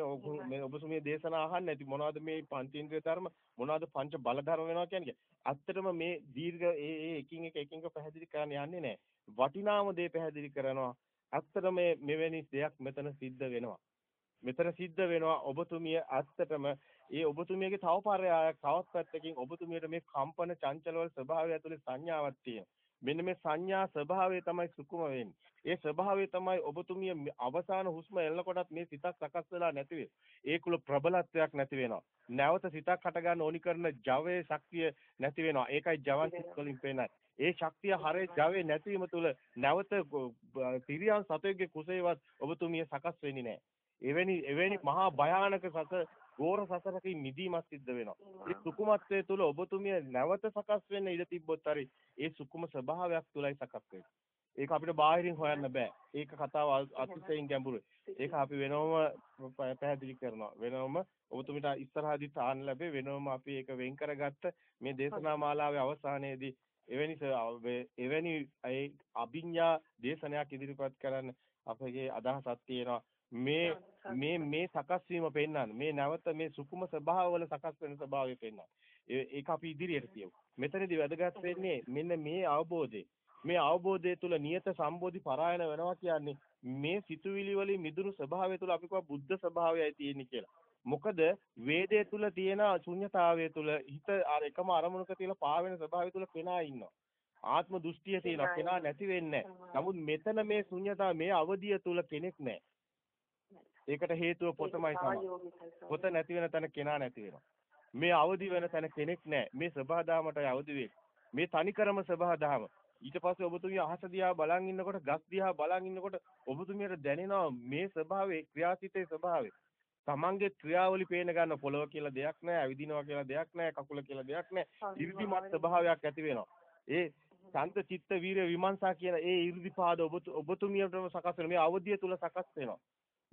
මේ ඔබතුමිය දේශනා අහන්න ඇති මොනවද මේ පංචේන්ද්‍රිය ධර්ම මොනවද පංච බල ධර්ම වෙනවා කියන්නේ. ඇත්තටම මේ දීර්ඝ ඒ ඒ එකින් එක එකින් එක පැහැදිලි කරන්න යන්නේ නැහැ. වටිනාම දේ පැහැදිලි කරනවා. ඇත්තටම මේ මෙවැනි දෙයක් මෙතන සිද්ධ වෙනවා. මෙතන සිද්ධ වෙනවා ඔබතුමිය ඇත්තටම ඒ ඔබතුමියගේ තව පරයායක් තවත් පැත්තකින් ඔබතුමියට මේ කම්පන චංචලවල ස්වභාවය ඇතුලේ සංඥාවක් තියෙනවා. මෙන්න මේ සංඥා ස්වභාවය තමයි සුකුම වෙන්නේ. ඒ ස්වභාවය තමයි ඔබතුමිය අවසාන හුස්ම එල්ලකොටත් මේ සිතක් සකස් වෙලා නැති වෙන්නේ. ඒකුල ප්‍රබලත්වයක් නැති වෙනවා. නැවත සිතක් හට ගන්න ඕනි කරන ජවයේ ශක්තිය නැති වෙනවා. ඒකයි ජවන් සිත් වලින් පේන්නේ. ඒ ශක්තිය හරේ ජවයේ නැතිවීම තුළ නැවත තිරියන් සතෙක්ගේ කුසේවත් ඔබතුමිය සකස් වෙන්නේ නැහැ. එවැනි එවැනි මහා භයානක සස ගෝර සසරකින් නිදීමක් සිද්ධ වෙනවා. ඒ සුකුමත්වයේ තුල ඔබතුමිය නැවත සකස් වෙන්න ඉඩ තිබ්බොත් හරි ඒ සුකුම ස්වභාවයක් තුලයි සකස් වෙන්නේ. ඒක අපිට බාහිරින් හොයන්න බෑ. ඒක කතාව අතිශයින් ගැඹුරුයි. ඒක අපි වෙනවම පැහැදිලි කරනවා. වෙනවම ඔබතුමිට ඉස්සරහදී තාන්න ලැබේ වෙනවම අපි ඒක වෙන් කරගත්ත මේ දේශනා මාලාවේ අවසානයේදී එවැනි එවැනි අභිඥා දේශනයක් ඉදිරිපත් කරන්න අපගේ අදහසක් තියෙනවා. මේ මේ මේ සකස් වීම පෙන්වන්න. මේ නැවත මේ සුකුම ස්වභාවවල සකස් වෙන ස්වභාවය පෙන්වන්න. ඒක අපි ඉදිරියට කියමු. මෙතනදී වැදගත් වෙන්නේ මෙන්න මේ අවබෝධය. මේ අවබෝධය තුල නියත සම්බෝධි පරායන වෙනවා කියන්නේ මේ සිතුවිලි වලින් මිදුණු ස්වභාවය තුල අපි කව බුද්ධ ස්වභාවයයි තියෙන්නේ කියලා. මොකද වේදයේ තුල තියෙන ශුන්්‍යතාවය තුල හිත අර එකම අරමුණක තියලා පාවෙන ස්වභාවය තුල පෙනා ඉන්නවා. ආත්ම දෘෂ්ටිය තියෙනවා. කෙනා නැති වෙන්නේ නමුත් මෙතන මේ ශුන්්‍යතාව මේ අවදිය තුල කෙනෙක් නැහැ ඒකට හේතුව පොතමයි තමයි. පොත නැති වෙන තැන කෙනා නැති වෙනවා. මේ අවදි වෙන තැන කෙනෙක් නැහැ. මේ සබහාදාමටයි අවදි වෙන්නේ. මේ තනිකරම සබහාදාම. ඊට පස්සේ ඔබතුමිය අහස දිහා බලන් ඉන්නකොට ගස් දිහා බලන් ඉන්නකොට ඔබතුමියට දැනෙනවා මේ ස්වභාවයේ ක්‍රියාසිතේ ස්වභාවය. තමන්ගේ ක්‍රියාවලි පේන ගන්න පොළව කියලා දෙයක් නැහැ, ඇවිදිනවා කියලා දෙයක් නැහැ, කකුල කියලා දෙයක් නැහැ. ඉර්ධිමත් ස්වභාවයක් ඇති වෙනවා. ඒ ශාන්ත චිත්ත වීර විමර්ශා කියන ඒ 이르දිපාද ඔබ ඔබතුමියටම සකස් වෙන මේ අවධිය තුල සකස් වෙනවා.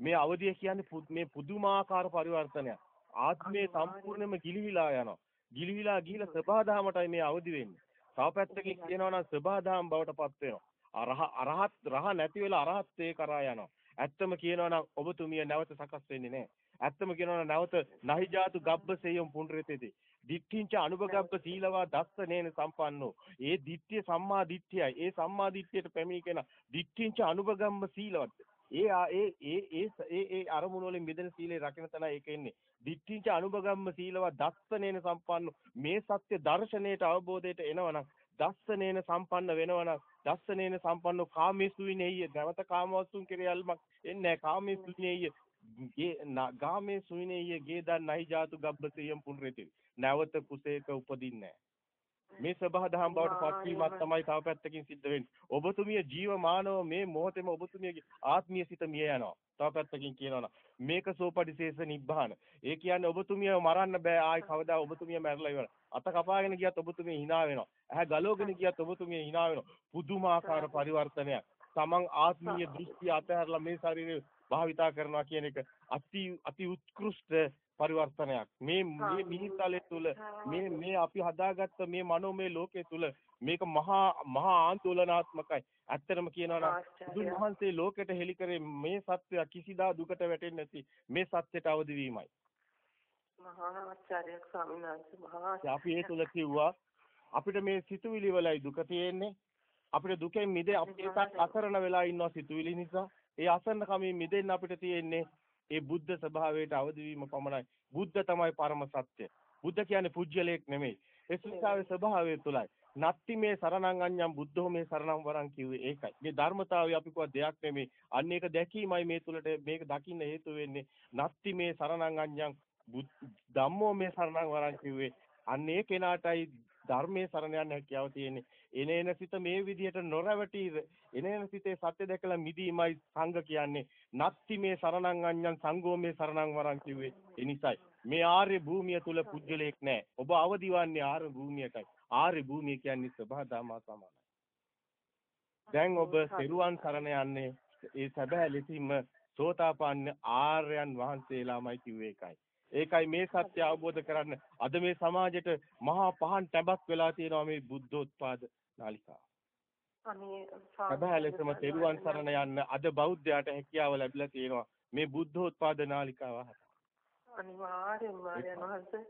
මේ අවධිය කියන්නේ මේ පුදුමාකාර පරිවර්තනයක්. ආත්මේ සම්පූර්ණයෙන්ම ගිලිහිලා යනවා. ගිලිහිලා ගිහිලා සබහාදහමටයි මේ අවදි වෙන්නේ. තව පැත්තකින් කියනවා නම් සබහාදහම් බවට පත් වෙනවා. අරහ අරහත් රහ නැති වෙලා අරහත්ත්වේ කරා යනවා. ඇත්තම කියනවා නම් ඔබතුමිය නැවත සකස් වෙන්නේ නැහැ. ඇත්තම කියනවා නම් නැවත නහිජාතු ගබ්බසෙයම් පුණ්ඩරතේදී. දිට්ඨිංච අනුභගබ්බ සීලවා දස්සනේන සම්පන්නෝ. ඒ දිට්ඨිය සම්මා දිට්ඨියයි. ඒ සම්මා දිට්ඨියට පැමිණි කෙනා දිට්ඨිංච අනුභගම්ම සීලවත්. ඒ ඒ ඒ ඒ ඒ අරමුණු වලින් මිදෙන සීලේ රකින්න තන ඒක එන්නේ. දිට්ඨිංච අනුභගම්ම සීලව දස්සනේන සම්පන්න මේ සත්‍ය දර්ශනයට අවබෝධයට එනවනම් දස්සනේන සම්පන්න වෙනවනම් දස්සනේන සම්පන්නෝ කාමේසුවිනේය නැවත කාමවස්තුන් කෙරෙල්මක් එන්නේ නැහැ. කාමේසුවිනේය ගේ ගාමේ සුවිනේය ගේ දන් නැහි ජාතු ගබ්බසියම් පුනරති. නැවත කුසේක උපදින්නේ මේ සබහා දහම් බවට පත්වීමක් තමයි තව පැත්තකින් සිද්ධ වෙන්නේ. ඔබතුමිය ජීවමානව මේ මොහොතේම ඔබතුමියගේ ආත්මීය සිත මිය යනවා. තව පැත්තකින් කියනවා මේක සෝපටිශේෂ නිබ්බාන. ඒ කියන්නේ ඔබතුමිය මරන්න බෑ ආයි කවදා ඔබතුමිය මැරලා ඉවර. අත කපාගෙන ගියත් ඔබතුමිය hina වෙනවා. ඇහැ ගලවගෙන ගියත් ඔබතුමිය hina වෙනවා. පුදුමාකාර පරිවර්තනයක්. තමන් ආත්මීය දෘෂ්ටි අතහැරලා මේ ශරීරය භාවිතා කරනවා කියන එක අති අති උත්කෘෂ්ඨ පරිවර්තනයක්. මේ මේ මිහිතලේ තුල මේ මේ අපි හදාගත්ත මේ මනෝමය ලෝකයේ තුල මේක මහා මහා ආందోලනාත්මකයි ඇත්තටම කියනවා නම් බුදුන් වහන්සේ ලෝකෙට හෙළි කරේ මේ සත්‍ය කිසිදා දුකට වැටෙන්නේ නැති මේ සත්‍යයට අවදි වීමයි. මහා ආචාර්යයක් ස්වාමීන් වහන්සේ මහා අපි ඒ තුල කිව්වා අපිට මේ සිතුවිලි වලයි දුක තියෙන්නේ. අපිට දුකෙන් මිදෙ අපි ඒකත් අසරණ වෙලා ඉන්නවා සිතුවිලි නිසා. ඒ අසරණ කමින් මිදෙන්න අපිට තියෙන්නේ ඒ බුද්ධ ස්වභාවයට අවදි වීම පමණයි. බුද්ධ තමයි පරම සත්‍ය. බුද්ධ කියන්නේ පුජ්‍යලයක් නෙමෙයි. ඒ සුඛාවේ ස්වභාවය තුලයි. නත්ති මේ සරණං අඤ්ඤම් බුද්ධෝ මේ සරණං වරං කිව්වේ ඒකයි. මේ ධර්මතාවය අපි කව දෙයක් නෙමෙයි. අන්න ඒක දැකීමයි මේ තුලට මේක දකින්න හේතු වෙන්නේ. නත්ති මේ සරණං අඤ්ඤම් ධම්මෝ මේ සරණං වරං කිව්වේ. අන්න ඒ කෙනාටයි ධර්මයේ සරණ යන්න හැකියාව තියෙන්නේ. එනේන සිත මේ විදිහට නොරවටි එනේන සිතේ සත්‍ය දැකලා මිදීමයි සංඝ කියන්නේ. නත්ති මේ සරණං අඤ්ඤං සංඝෝ මේ සරණං වරං කිව්වේ. ඒ නිසායි මේ ආර්ය භූමිය තුල පුජ්‍යලයක් නැහැ. ඔබ අවදිවන්නේ ආර්ය භූමියටයි. ආර්ය භූමිය කියන්නේ සබහාදාමා සමානයි. දැන් ඔබ සෙරුවන් සරණ යන්නේ ඒ සැබෑ ලෙසින්ම සෝතාපන්න ආර්යයන් වහන්සේලාමයි කිව්වේ ඒකයි. ඒකයි මේ සත්‍ය අවබෝධ කරන්න අද මේ සමාජෙට මහා පහන් තැබක් වෙලා තියෙනවා මේ බුද්ධෝත්පාද නාලිකාව. අනේ සබහා ලෙසම තෙරුවන් සරණ යන්න අද බෞද්ධයාට හැකියාව ලැබිලා තියෙනවා මේ බුද්ධෝත්පාද නාලිකාව. අනිවාර්යෙන්ම ආර්යයන් වහන්සේ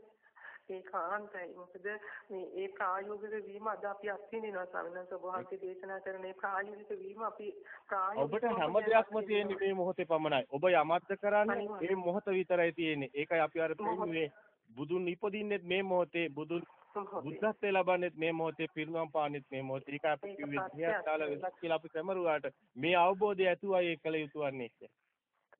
ඒකාන්තයි. මොකද මේ ඒ ප්‍රායෝගික වීම අද අපි අත්විඳිනවා ස්වාමීන් වහන්සේ. දේශනා කරන ඒ ප්‍රායෝගික වීම අපි ඔබට හැම දෙයක්ම තියෙන්නේ මේ මොහොතේ පමණයි. ඔබ යමක්ද කරන්නේ? මේ මොහොත විතරයි තියෙන්නේ. ඒකයි අපි අර පෙන්නුවේ බුදුන් ඉපදින්නෙත් මේ මොහොතේ බුදුන් බුද්ධත්වයේ ලබන්නෙත් මේ මොහොතේ පිරිනවම් පාන්නෙත් මේ මොහොතේ. ඒක අපි කිව්වේ සියතාල වෙසක් කියලා අපි කැමරුවාට මේ අවබෝධය ඇතුවයි ඒ කළ යුතු වන්නේ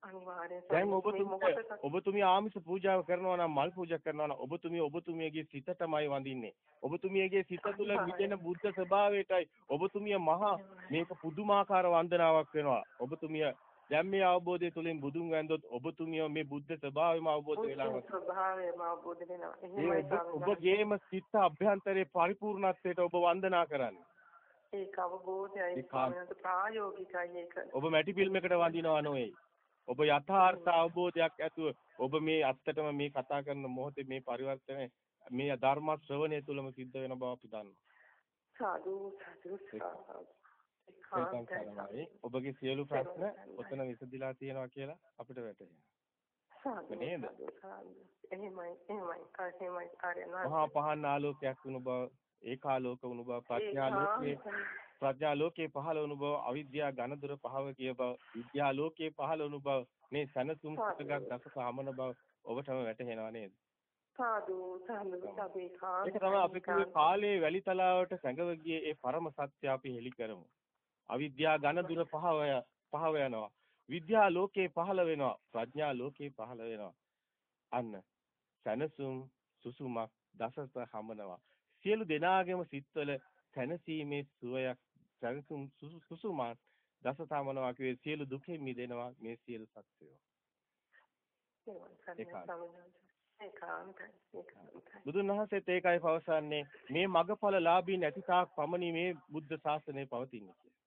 කියලා. අනිවාර්යයෙන් දැන් ඔබතුමිය ඔබතුමිය ආමිෂ පූජාව කරනවා නම් මල් පූජා කරනවා නම් ඔබතුමිය ඔබතුමියගේ සිතටමයි වඳින්නේ. ඔබතුමියගේ සිත තුළ විදෙන බුද්ධ ස්වභාවයටයි ඔබතුමිය මහා මේක පුදුමාකාර වන්දනාවක් වෙනවා. ඔබතුමිය දැන් මේ අවබෝධය තුළින් බුදුන් වැඳොත් ඔබතුමිය මේ බුද්ධ ස්වභාවයම අවබෝධ වෙලා ස්වභාවයම අවබෝධ වෙනවා. ඔබගේම සිත අභ්‍යන්තරේ පරිපූර්ණත්වයට ඔබ වන්දනා කරන්නේ. ඒක අවබෝධයයි ප්‍රායෝගිකයි ඒක. ඔබ මැටි ෆිල්ම් එකට වඳිනවා නෙවෙයි ඔබ යථාර්ථ අවබෝධයක් ඇතුව ඔබ මේ ඇත්තටම මේ කතා කරන මොහොතේ මේ පරිවර්තනය මේ ධර්ම ශ්‍රවණය තුළම සිද්ධ වෙන බව අපි දන්නවා. සාදු සාදු ඔබගේ සියලු ප්‍රශ්න ඔතන විසඳලා තියෙනවා කියලා අපිට වැටහෙනවා. නේද? එහෙමයි එහෙමයි එහෙමයි ආරයනා. මහා පහන් ආලෝකයක් වුණ බව ඒකාලෝක වුණ බව ප්‍රඥා ලෝකයේ ප්‍රඥා ලෝකේ පහළ වුණු බව අවිද්‍යා ඝනදුර පහව කිය බව විද්‍යා ලෝකේ පහළ වුණු බව මේ සනසුම් සුතගත් දස සාමන බව ඔබටම වැටහෙනවා නේද? සාදු. සාදු සබේ කාම ඒක තමයි අපි කිව්වේ කාලේ වැලි තලාවට සැඟව ගියේ ඒ පරම සත්‍ය අපි හෙලි කරමු. අවිද්‍යා ඝනදුර පහව පහව යනවා. විද්‍යා ලෝකේ පහළ වෙනවා. ප්‍රඥා ලෝකේ පහළ වෙනවා. අන්න. සනසුම් සුසුමක් දසස හමනවා. සියලු දෙනාගේම සිත්වල තනසීමේ සුවයක් සැලසුම් සුසුමත් දසතමනවා කියේ සියලු දුකෙන් මිදෙනවා මේ සියලු සත්‍යය. බුදුන් වහන්සේත් ඒකයි පවසන්නේ මේ මගඵල ලාභී නැති තාක් පමණි මේ බුද්ධ ශාසනය පවතින්නේ කියලා.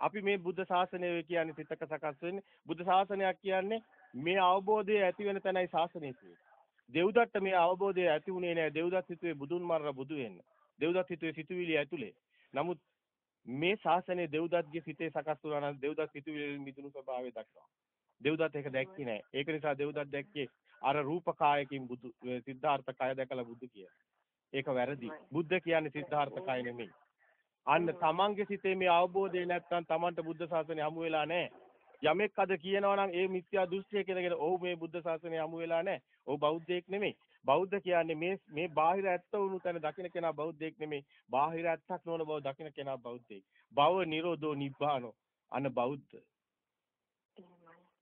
අපි මේ බුද්ධ ශාසනය කියන්නේ සිතක සකස් වෙන්නේ බුද්ධ ශාසනයක් කියන්නේ මේ අවබෝධය ඇති වෙන තැනයි ශාසනය කියන්නේ. දෙව්දත්ත මේ අවබෝධය ඇති උනේ නැහැ. දෙව්දත් හිතුවේ බුදුන් මරලා බුදු වෙන්න. දෙව්දත් හිතුවේ සිතුවිලි ඇතුලේ. නමුත් මේ ශාසනයේ දෙව්දත්ගේ සිතේ සකස් වුණා නම් දෙව්දත් සිතුවිලි මිදුණු ස්වභාවය දක්වනවා. දෙව්දත් ඒක දැක්කේ නැහැ. ඒක නිසා දෙව්දත් දැක්කේ අර රූපකායකින් බුදු සිද්ධාර්ථ කය දැකලා බුදු කියලා. ඒක වැරදි. බුද්ධ කියන්නේ සිද්ධාර්ථ කය නෙමෙයි. අන්න තමන්ගේ සිතේ මේ අවබෝධය නැත්නම් තමන්ට බුද්ධ ශාසනය හමු වෙලා නැහැ. යමෙක් අද කියනවා නම් ඒ මිත්‍යා දෘෂ්ටිය කියලාගෙන ඔව් මේ බුද්ධ ශාසනය හමු වෙලා නැහැ. ඔව් බෞද්ධයෙක් නෙමෙයි. බෞද්ධ කියන්නේ මේ මේ බාහිර ඇත්ත වුණු තැන දකින්න කෙනා බෞද්ධයෙක් නෙමෙයි. බාහිර ඇත්තක් නොවන බව දකින්න කෙනා බෞද්ධයෙක්. භව නිරෝධෝ නිබ්බානෝ අන බෞද්ධ.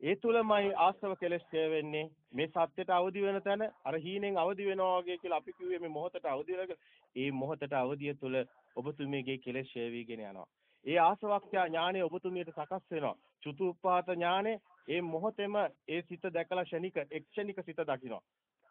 ඒ තුලමයි ආශ්‍රව කෙලස් ඡය වෙන්නේ. මේ සත්‍යයට අවදි වෙන තැන අර හීනෙන් අවදි වෙනවා වගේ කියලා අපි කිව්වේ මේ මොහොතට අවදි වෙලා ඒ මොහොතට අවදිය තුල ඔබතුමියගේ කෙලස් ඡය වීගෙන යනවා. ඒ ආසවක්ඛ්‍යා ඥානය ඔබතුමියට සකස් වෙනවා. චුතුප්පාත ඥානය ඒ මොහොතේම ඒ සිත දැකලා ෂණික එක්ෂණික සිත දකිනවා.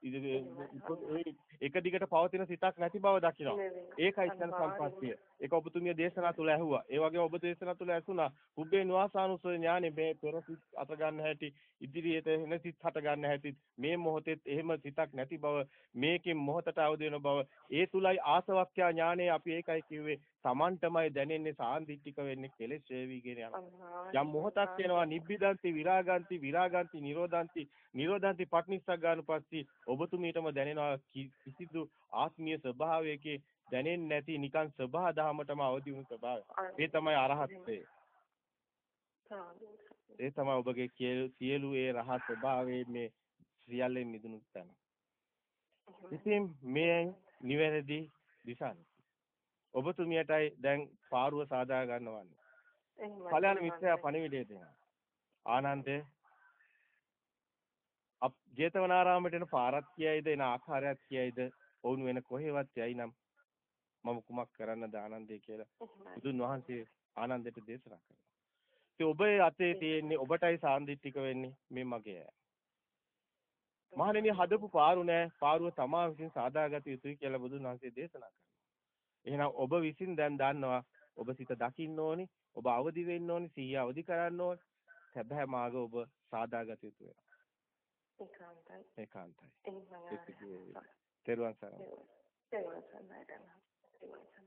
එක දිගට පවතින සිතක් නැති බව දකිනවා. ඒකයි ඥාන සම්පස්තිය. ඒක ඔබතුමිය දේශනා තුල ඇහුවා. ඒ වගේ ඔබ දේශනා තුල ඇසුණා. උබ්බේ නිවාසානුසය ඥානෙ මේ පෙර සිත් අත ගන්න හැටි, ඉදිරියට එන සිත් හට ගන්න හැටි, මේ මොහොතෙත් එහෙම සිතක් නැති බව, මේකෙන් මොහොතට අවදි වෙන බව, ඒ තුලයි ආසවක්ඛ්‍යා ඥානෙ අපි ඒකයි කිව්වේ. Tamanටමයි දැනෙන්නේ සාන්දිටික වෙන්නේ කෙලෙස් වේවිගෙන යනවා. යම් මොහොතක් එනවා නිබ්බිදන්ති විරාගන්ති විරාගන්ති නිරෝධන්ති නිරෝධන්ති පට්නිස්සග්ගානුපස්සී ඔබතුමීටම දැනෙනවා කිසිදු ආත්මීය ස්වභාවයකේ දැනෙන්නේ නැති නිකන් සබහා දහමටම අවදි වුණු ස්වභාවය. ඒ තමයි අරහත්ත්වය. ඒ තමයි ඔබගේ සියලු ඒ රහත් ස්වභාවයේ මේ සියල්ලෙන් මිදුණු තැන. ඉතින් මේ නිවැරදි දිශාව. ඔබතුමියටයි දැන් පාරුව සාදා ගන්නවන්නේ. කල්‍යාණ මිත්‍යා පණිවිඩය දෙනවා. ආනන්දේ අප ජේතවනාරාමයට එන පාරක් කියයිද එන ආකාරයක් කියයිද වුන් වෙන කොහෙවත් යයි නම් මම කුමක් කරන්නද ආනන්දේ කියලා බුදුන් වහන්සේ ආනන්දයට දේශනා කරනවා. ඉතින් ඔබේ අතේ තියෙන්නේ ඔබටයි සාන්දිටික වෙන්නේ මේ මගේ. මහණෙනි හදපු පාරු නෑ පාරුව තමා විසින් සාදාගත යුතුයි කියලා බුදුන් වහන්සේ දේශනා කරනවා. එහෙනම් ඔබ විසින් දැන් දන්නවා ඔබ සිත දකින්න ඕනි, ඔබ අවදි වෙන්න ඕනි, සිහිය අවදි කරන්න ඕනි. සැබෑ මාර්ග ඔබ සාදාගත යුතු වෙනවා. ඒකාන්තයි. ඒකාන්තයි. සරණයි. තෙරුවන් සරණයි. තෙරුවන් සරණයි.